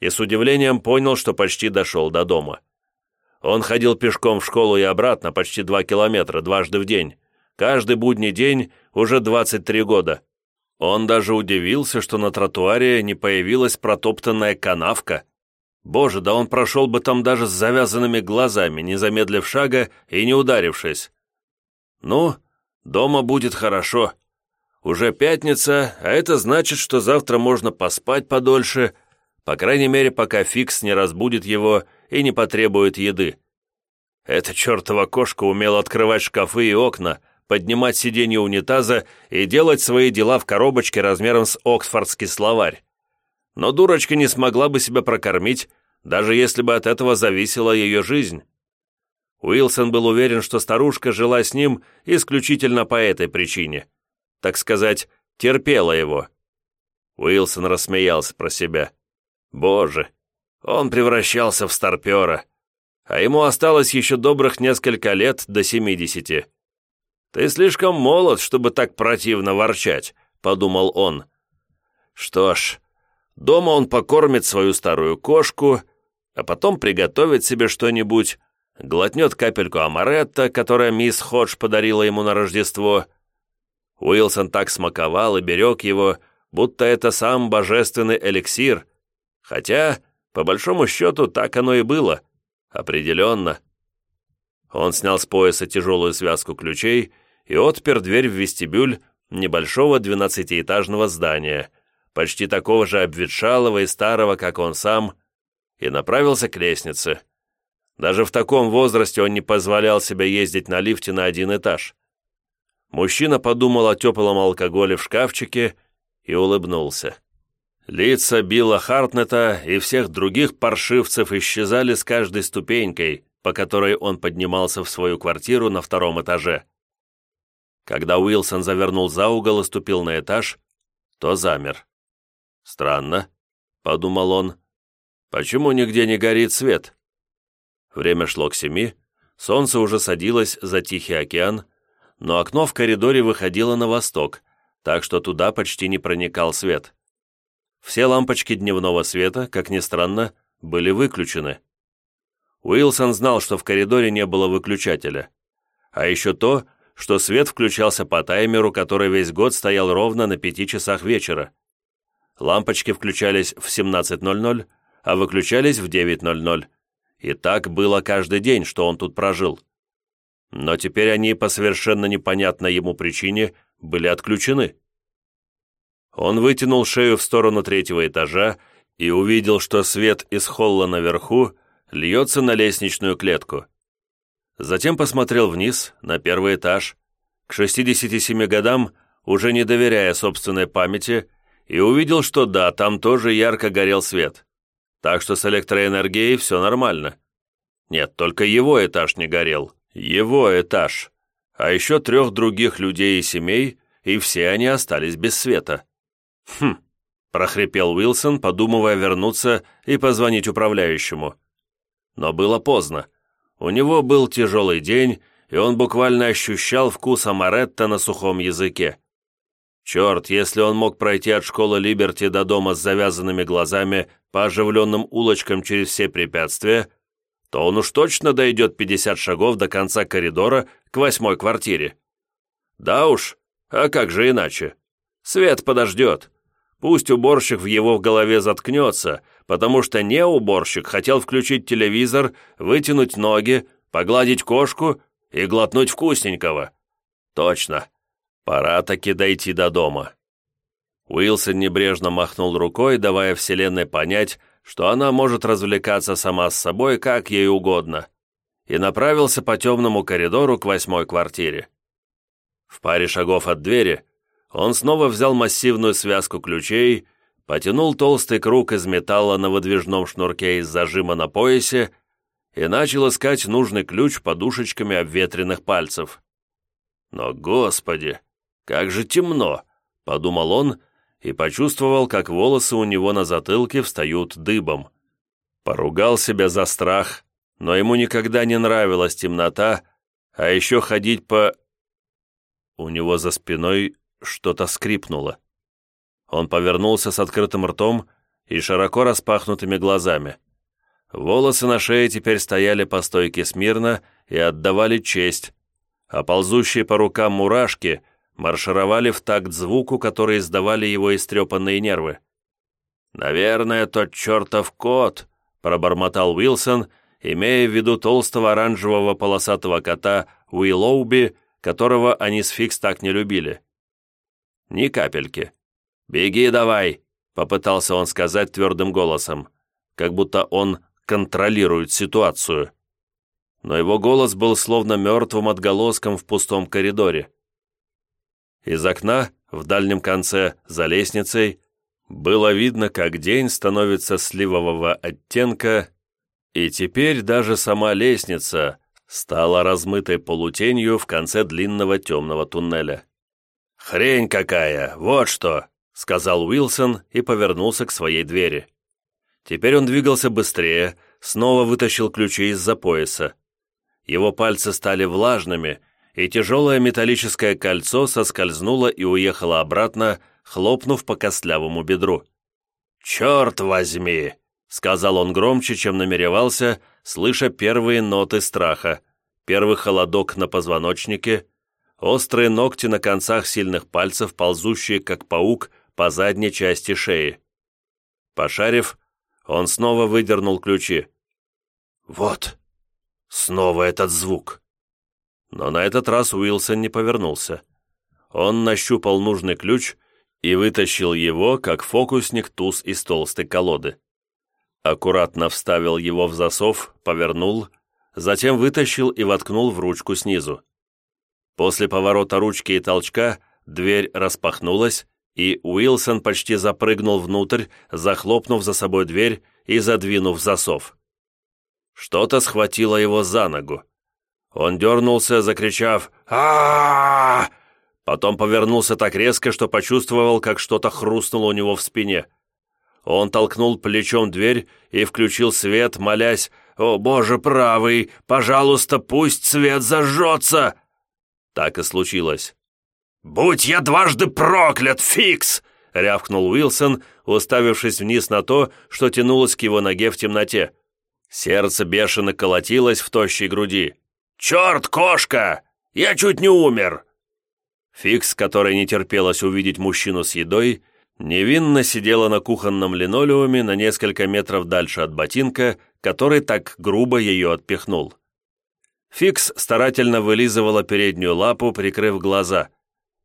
и с удивлением понял, что почти дошел до дома. Он ходил пешком в школу и обратно почти два километра дважды в день, каждый будний день уже 23 года. Он даже удивился, что на тротуаре не появилась протоптанная канавка, Боже, да он прошел бы там даже с завязанными глазами, не замедлив шага и не ударившись. Ну, дома будет хорошо. Уже пятница, а это значит, что завтра можно поспать подольше, по крайней мере, пока Фикс не разбудит его и не потребует еды. Эта чертова кошка умела открывать шкафы и окна, поднимать сиденье унитаза и делать свои дела в коробочке размером с Оксфордский словарь но дурочка не смогла бы себя прокормить, даже если бы от этого зависела ее жизнь. Уилсон был уверен, что старушка жила с ним исключительно по этой причине. Так сказать, терпела его. Уилсон рассмеялся про себя. Боже, он превращался в старпера, а ему осталось еще добрых несколько лет до семидесяти. «Ты слишком молод, чтобы так противно ворчать», — подумал он. «Что ж, Дома он покормит свою старую кошку, а потом приготовит себе что-нибудь, глотнет капельку амаретта, которая мисс Ходж подарила ему на Рождество. Уилсон так смаковал и берег его, будто это сам божественный эликсир, хотя, по большому счету, так оно и было, определенно. Он снял с пояса тяжелую связку ключей и отпер дверь в вестибюль небольшого двенадцатиэтажного здания — почти такого же обветшалого и старого, как он сам, и направился к лестнице. Даже в таком возрасте он не позволял себе ездить на лифте на один этаж. Мужчина подумал о теплом алкоголе в шкафчике и улыбнулся. Лица Билла Хартнета и всех других паршивцев исчезали с каждой ступенькой, по которой он поднимался в свою квартиру на втором этаже. Когда Уилсон завернул за угол и ступил на этаж, то замер. «Странно», — подумал он, — «почему нигде не горит свет?» Время шло к семи, солнце уже садилось за Тихий океан, но окно в коридоре выходило на восток, так что туда почти не проникал свет. Все лампочки дневного света, как ни странно, были выключены. Уилсон знал, что в коридоре не было выключателя. А еще то, что свет включался по таймеру, который весь год стоял ровно на пяти часах вечера. Лампочки включались в 17.00, а выключались в 9.00. И так было каждый день, что он тут прожил. Но теперь они по совершенно непонятной ему причине были отключены. Он вытянул шею в сторону третьего этажа и увидел, что свет из холла наверху льется на лестничную клетку. Затем посмотрел вниз, на первый этаж, к 67 годам, уже не доверяя собственной памяти, и увидел, что да, там тоже ярко горел свет. Так что с электроэнергией все нормально. Нет, только его этаж не горел. Его этаж. А еще трех других людей и семей, и все они остались без света. Хм, прохрипел Уилсон, подумывая вернуться и позвонить управляющему. Но было поздно. У него был тяжелый день, и он буквально ощущал вкус амаретта на сухом языке. Черт, если он мог пройти от школы Либерти до дома с завязанными глазами по оживленным улочкам через все препятствия, то он уж точно дойдет 50 шагов до конца коридора к восьмой квартире. Да уж, а как же иначе? Свет подождет. Пусть уборщик в его голове заткнется, потому что не уборщик хотел включить телевизор, вытянуть ноги, погладить кошку и глотнуть вкусненького. Точно. Пора таки дойти до дома. Уилсон небрежно махнул рукой, давая Вселенной понять, что она может развлекаться сама с собой как ей угодно, и направился по темному коридору к восьмой квартире. В паре шагов от двери он снова взял массивную связку ключей, потянул толстый круг из металла на выдвижном шнурке из зажима на поясе и начал искать нужный ключ подушечками обветренных пальцев. «Но, господи, как же темно!» — подумал он и почувствовал, как волосы у него на затылке встают дыбом. Поругал себя за страх, но ему никогда не нравилась темнота, а еще ходить по... У него за спиной что-то скрипнуло. Он повернулся с открытым ртом и широко распахнутыми глазами. Волосы на шее теперь стояли по стойке смирно и отдавали честь, а ползущие по рукам мурашки маршировали в такт звуку, который издавали его истрепанные нервы. «Наверное, тот чертов кот», — пробормотал Уилсон, имея в виду толстого оранжевого полосатого кота Уиллоуби, которого они с Фикс так не любили. Ни капельки. «Беги давай!» — попытался он сказать твердым голосом, как будто он контролирует ситуацию. Но его голос был словно мертвым отголоском в пустом коридоре. Из окна, в дальнем конце, за лестницей, было видно, как день становится сливового оттенка, и теперь даже сама лестница стала размытой полутенью в конце длинного темного туннеля. «Хрень какая! Вот что!» — сказал Уилсон и повернулся к своей двери. Теперь он двигался быстрее, снова вытащил ключи из-за пояса. Его пальцы стали влажными, и тяжелое металлическое кольцо соскользнуло и уехало обратно, хлопнув по костлявому бедру. «Черт возьми!» — сказал он громче, чем намеревался, слыша первые ноты страха, первый холодок на позвоночнике, острые ногти на концах сильных пальцев, ползущие, как паук, по задней части шеи. Пошарив, он снова выдернул ключи. «Вот! Снова этот звук!» Но на этот раз Уилсон не повернулся. Он нащупал нужный ключ и вытащил его, как фокусник, туз из толстой колоды. Аккуратно вставил его в засов, повернул, затем вытащил и воткнул в ручку снизу. После поворота ручки и толчка дверь распахнулась, и Уилсон почти запрыгнул внутрь, захлопнув за собой дверь и задвинув засов. Что-то схватило его за ногу. Он дернулся, закричав а, Потом повернулся так резко, что почувствовал, как что-то хрустнуло у него в спине. Он толкнул плечом дверь и включил свет, молясь «О, Боже правый, пожалуйста, пусть свет зажжется!» Так и случилось. «Будь я дважды проклят, Фикс!» — рявкнул Уилсон, уставившись вниз на то, что тянулось к его ноге в темноте. Сердце бешено колотилось в тощей груди. «Черт, кошка! Я чуть не умер!» Фикс, которой не терпелось увидеть мужчину с едой, невинно сидела на кухонном линолеуме на несколько метров дальше от ботинка, который так грубо ее отпихнул. Фикс старательно вылизывала переднюю лапу, прикрыв глаза.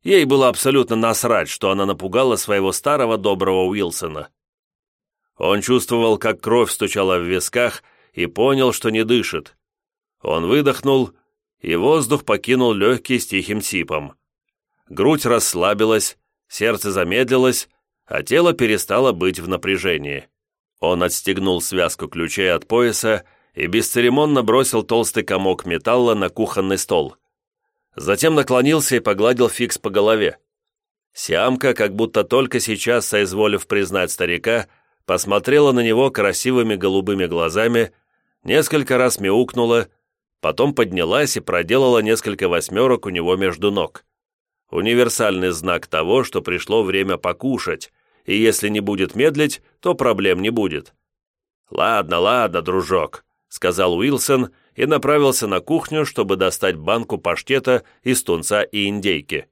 Ей было абсолютно насрать, что она напугала своего старого доброго Уилсона. Он чувствовал, как кровь стучала в висках, и понял, что не дышит. Он выдохнул, и воздух покинул легкий с тихим сипом. Грудь расслабилась, сердце замедлилось, а тело перестало быть в напряжении. Он отстегнул связку ключей от пояса и бесцеремонно бросил толстый комок металла на кухонный стол. Затем наклонился и погладил Фикс по голове. Сиамка, как будто только сейчас, соизволив признать старика, посмотрела на него красивыми голубыми глазами, несколько раз мяукнула, потом поднялась и проделала несколько восьмерок у него между ног. Универсальный знак того, что пришло время покушать, и если не будет медлить, то проблем не будет. «Ладно, ладно, дружок», — сказал Уилсон и направился на кухню, чтобы достать банку паштета из тунца и индейки.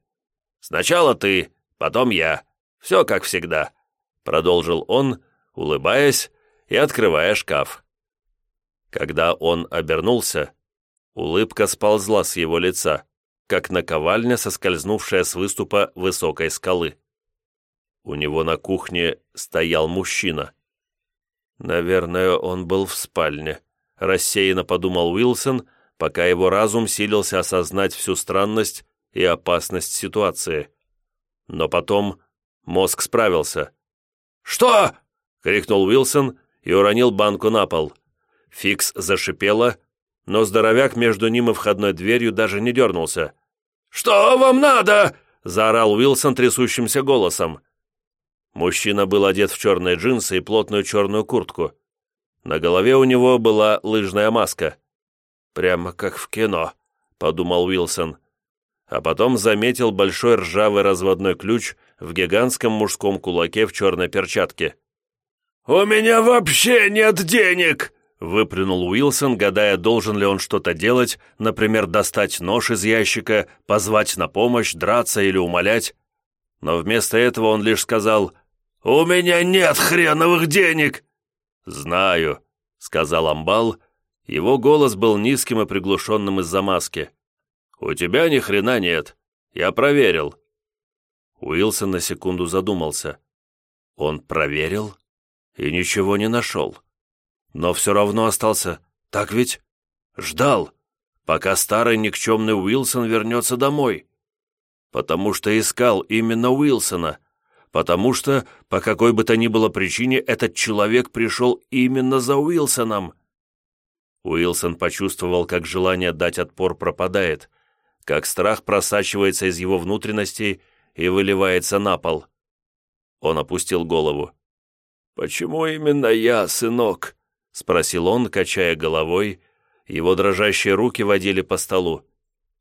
«Сначала ты, потом я. Все как всегда», — продолжил он, улыбаясь и открывая шкаф. Когда он обернулся, улыбка сползла с его лица, как наковальня, соскользнувшая с выступа высокой скалы. У него на кухне стоял мужчина. Наверное, он был в спальне, рассеянно подумал Уилсон, пока его разум силился осознать всю странность и опасность ситуации. Но потом мозг справился. «Что?» — крикнул Уилсон и уронил банку на пол. Фикс зашипела, но здоровяк между ним и входной дверью даже не дернулся. «Что вам надо?» — заорал Уилсон трясущимся голосом. Мужчина был одет в черные джинсы и плотную черную куртку. На голове у него была лыжная маска. «Прямо как в кино», — подумал Уилсон. А потом заметил большой ржавый разводной ключ в гигантском мужском кулаке в черной перчатке. «У меня вообще нет денег!» — выплюнул Уилсон, гадая, должен ли он что-то делать, например, достать нож из ящика, позвать на помощь, драться или умолять. Но вместо этого он лишь сказал «У меня нет хреновых денег!» «Знаю», — сказал Амбал. Его голос был низким и приглушенным из-за маски. «У тебя ни хрена нет. Я проверил». Уилсон на секунду задумался. Он проверил и ничего не нашел. Но все равно остался. Так ведь? Ждал, пока старый никчемный Уилсон вернется домой. Потому что искал именно Уилсона, потому что, по какой бы то ни было причине, этот человек пришел именно за Уилсоном. Уилсон почувствовал, как желание дать отпор пропадает, как страх просачивается из его внутренностей и выливается на пол. Он опустил голову. «Почему именно я, сынок?» — спросил он, качая головой. Его дрожащие руки водили по столу.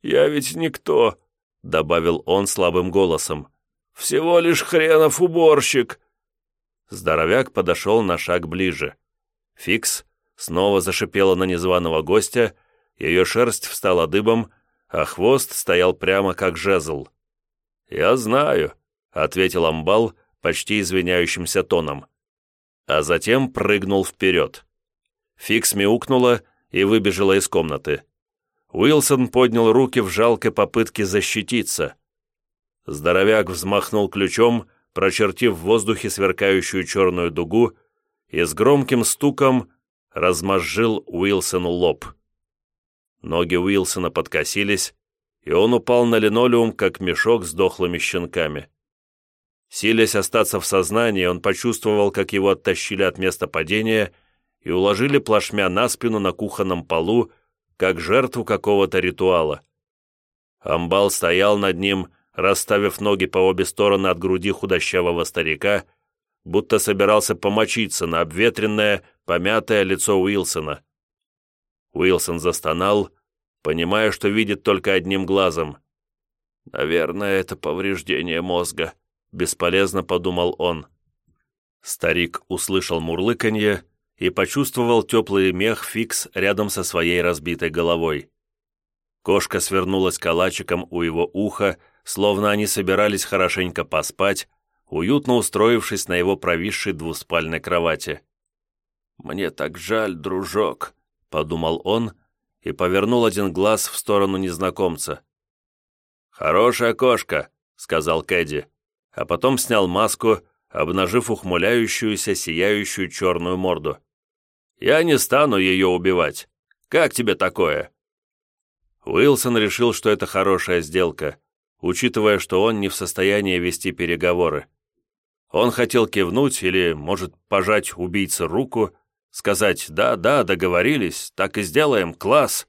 «Я ведь никто», — добавил он слабым голосом. Всего лишь хренов уборщик!» Здоровяк подошел на шаг ближе. Фикс снова зашипела на незваного гостя, ее шерсть встала дыбом, а хвост стоял прямо как жезл. «Я знаю», — ответил Амбал почти извиняющимся тоном. А затем прыгнул вперед. Фикс мяукнула и выбежала из комнаты. Уилсон поднял руки в жалкой попытке защититься. Здоровяк взмахнул ключом, прочертив в воздухе сверкающую черную дугу и с громким стуком размозжил Уилсону лоб. Ноги Уилсона подкосились, и он упал на линолеум, как мешок с дохлыми щенками. Силясь остаться в сознании, он почувствовал, как его оттащили от места падения и уложили плашмя на спину на кухонном полу, как жертву какого-то ритуала. Амбал стоял над ним, расставив ноги по обе стороны от груди худощавого старика, будто собирался помочиться на обветренное, помятое лицо Уилсона. Уилсон застонал, понимая, что видит только одним глазом. «Наверное, это повреждение мозга», — бесполезно подумал он. Старик услышал мурлыканье и почувствовал теплый мех фикс рядом со своей разбитой головой. Кошка свернулась калачиком у его уха, словно они собирались хорошенько поспать, уютно устроившись на его провисшей двуспальной кровати. «Мне так жаль, дружок», — подумал он и повернул один глаз в сторону незнакомца. «Хорошая кошка», — сказал Кэдди, а потом снял маску, обнажив ухмыляющуюся, сияющую черную морду. «Я не стану ее убивать. Как тебе такое?» Уилсон решил, что это хорошая сделка, учитывая, что он не в состоянии вести переговоры. Он хотел кивнуть или, может, пожать убийце руку, сказать «да, да, договорились, так и сделаем, класс».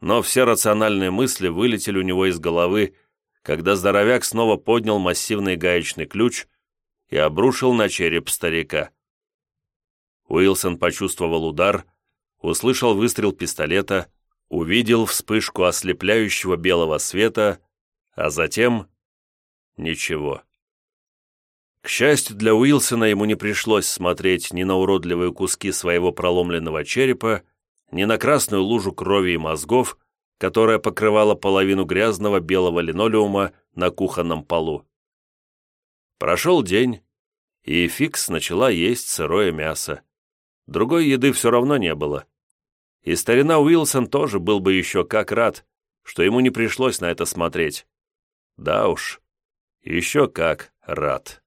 Но все рациональные мысли вылетели у него из головы, когда здоровяк снова поднял массивный гаечный ключ и обрушил на череп старика. Уилсон почувствовал удар, услышал выстрел пистолета, увидел вспышку ослепляющего белого света, а затем ничего. К счастью для Уилсона, ему не пришлось смотреть ни на уродливые куски своего проломленного черепа, ни на красную лужу крови и мозгов, которая покрывала половину грязного белого линолеума на кухонном полу. Прошел день, и Фикс начала есть сырое мясо. Другой еды все равно не было. И старина Уилсон тоже был бы еще как рад, что ему не пришлось на это смотреть. Да уж, еще как рад.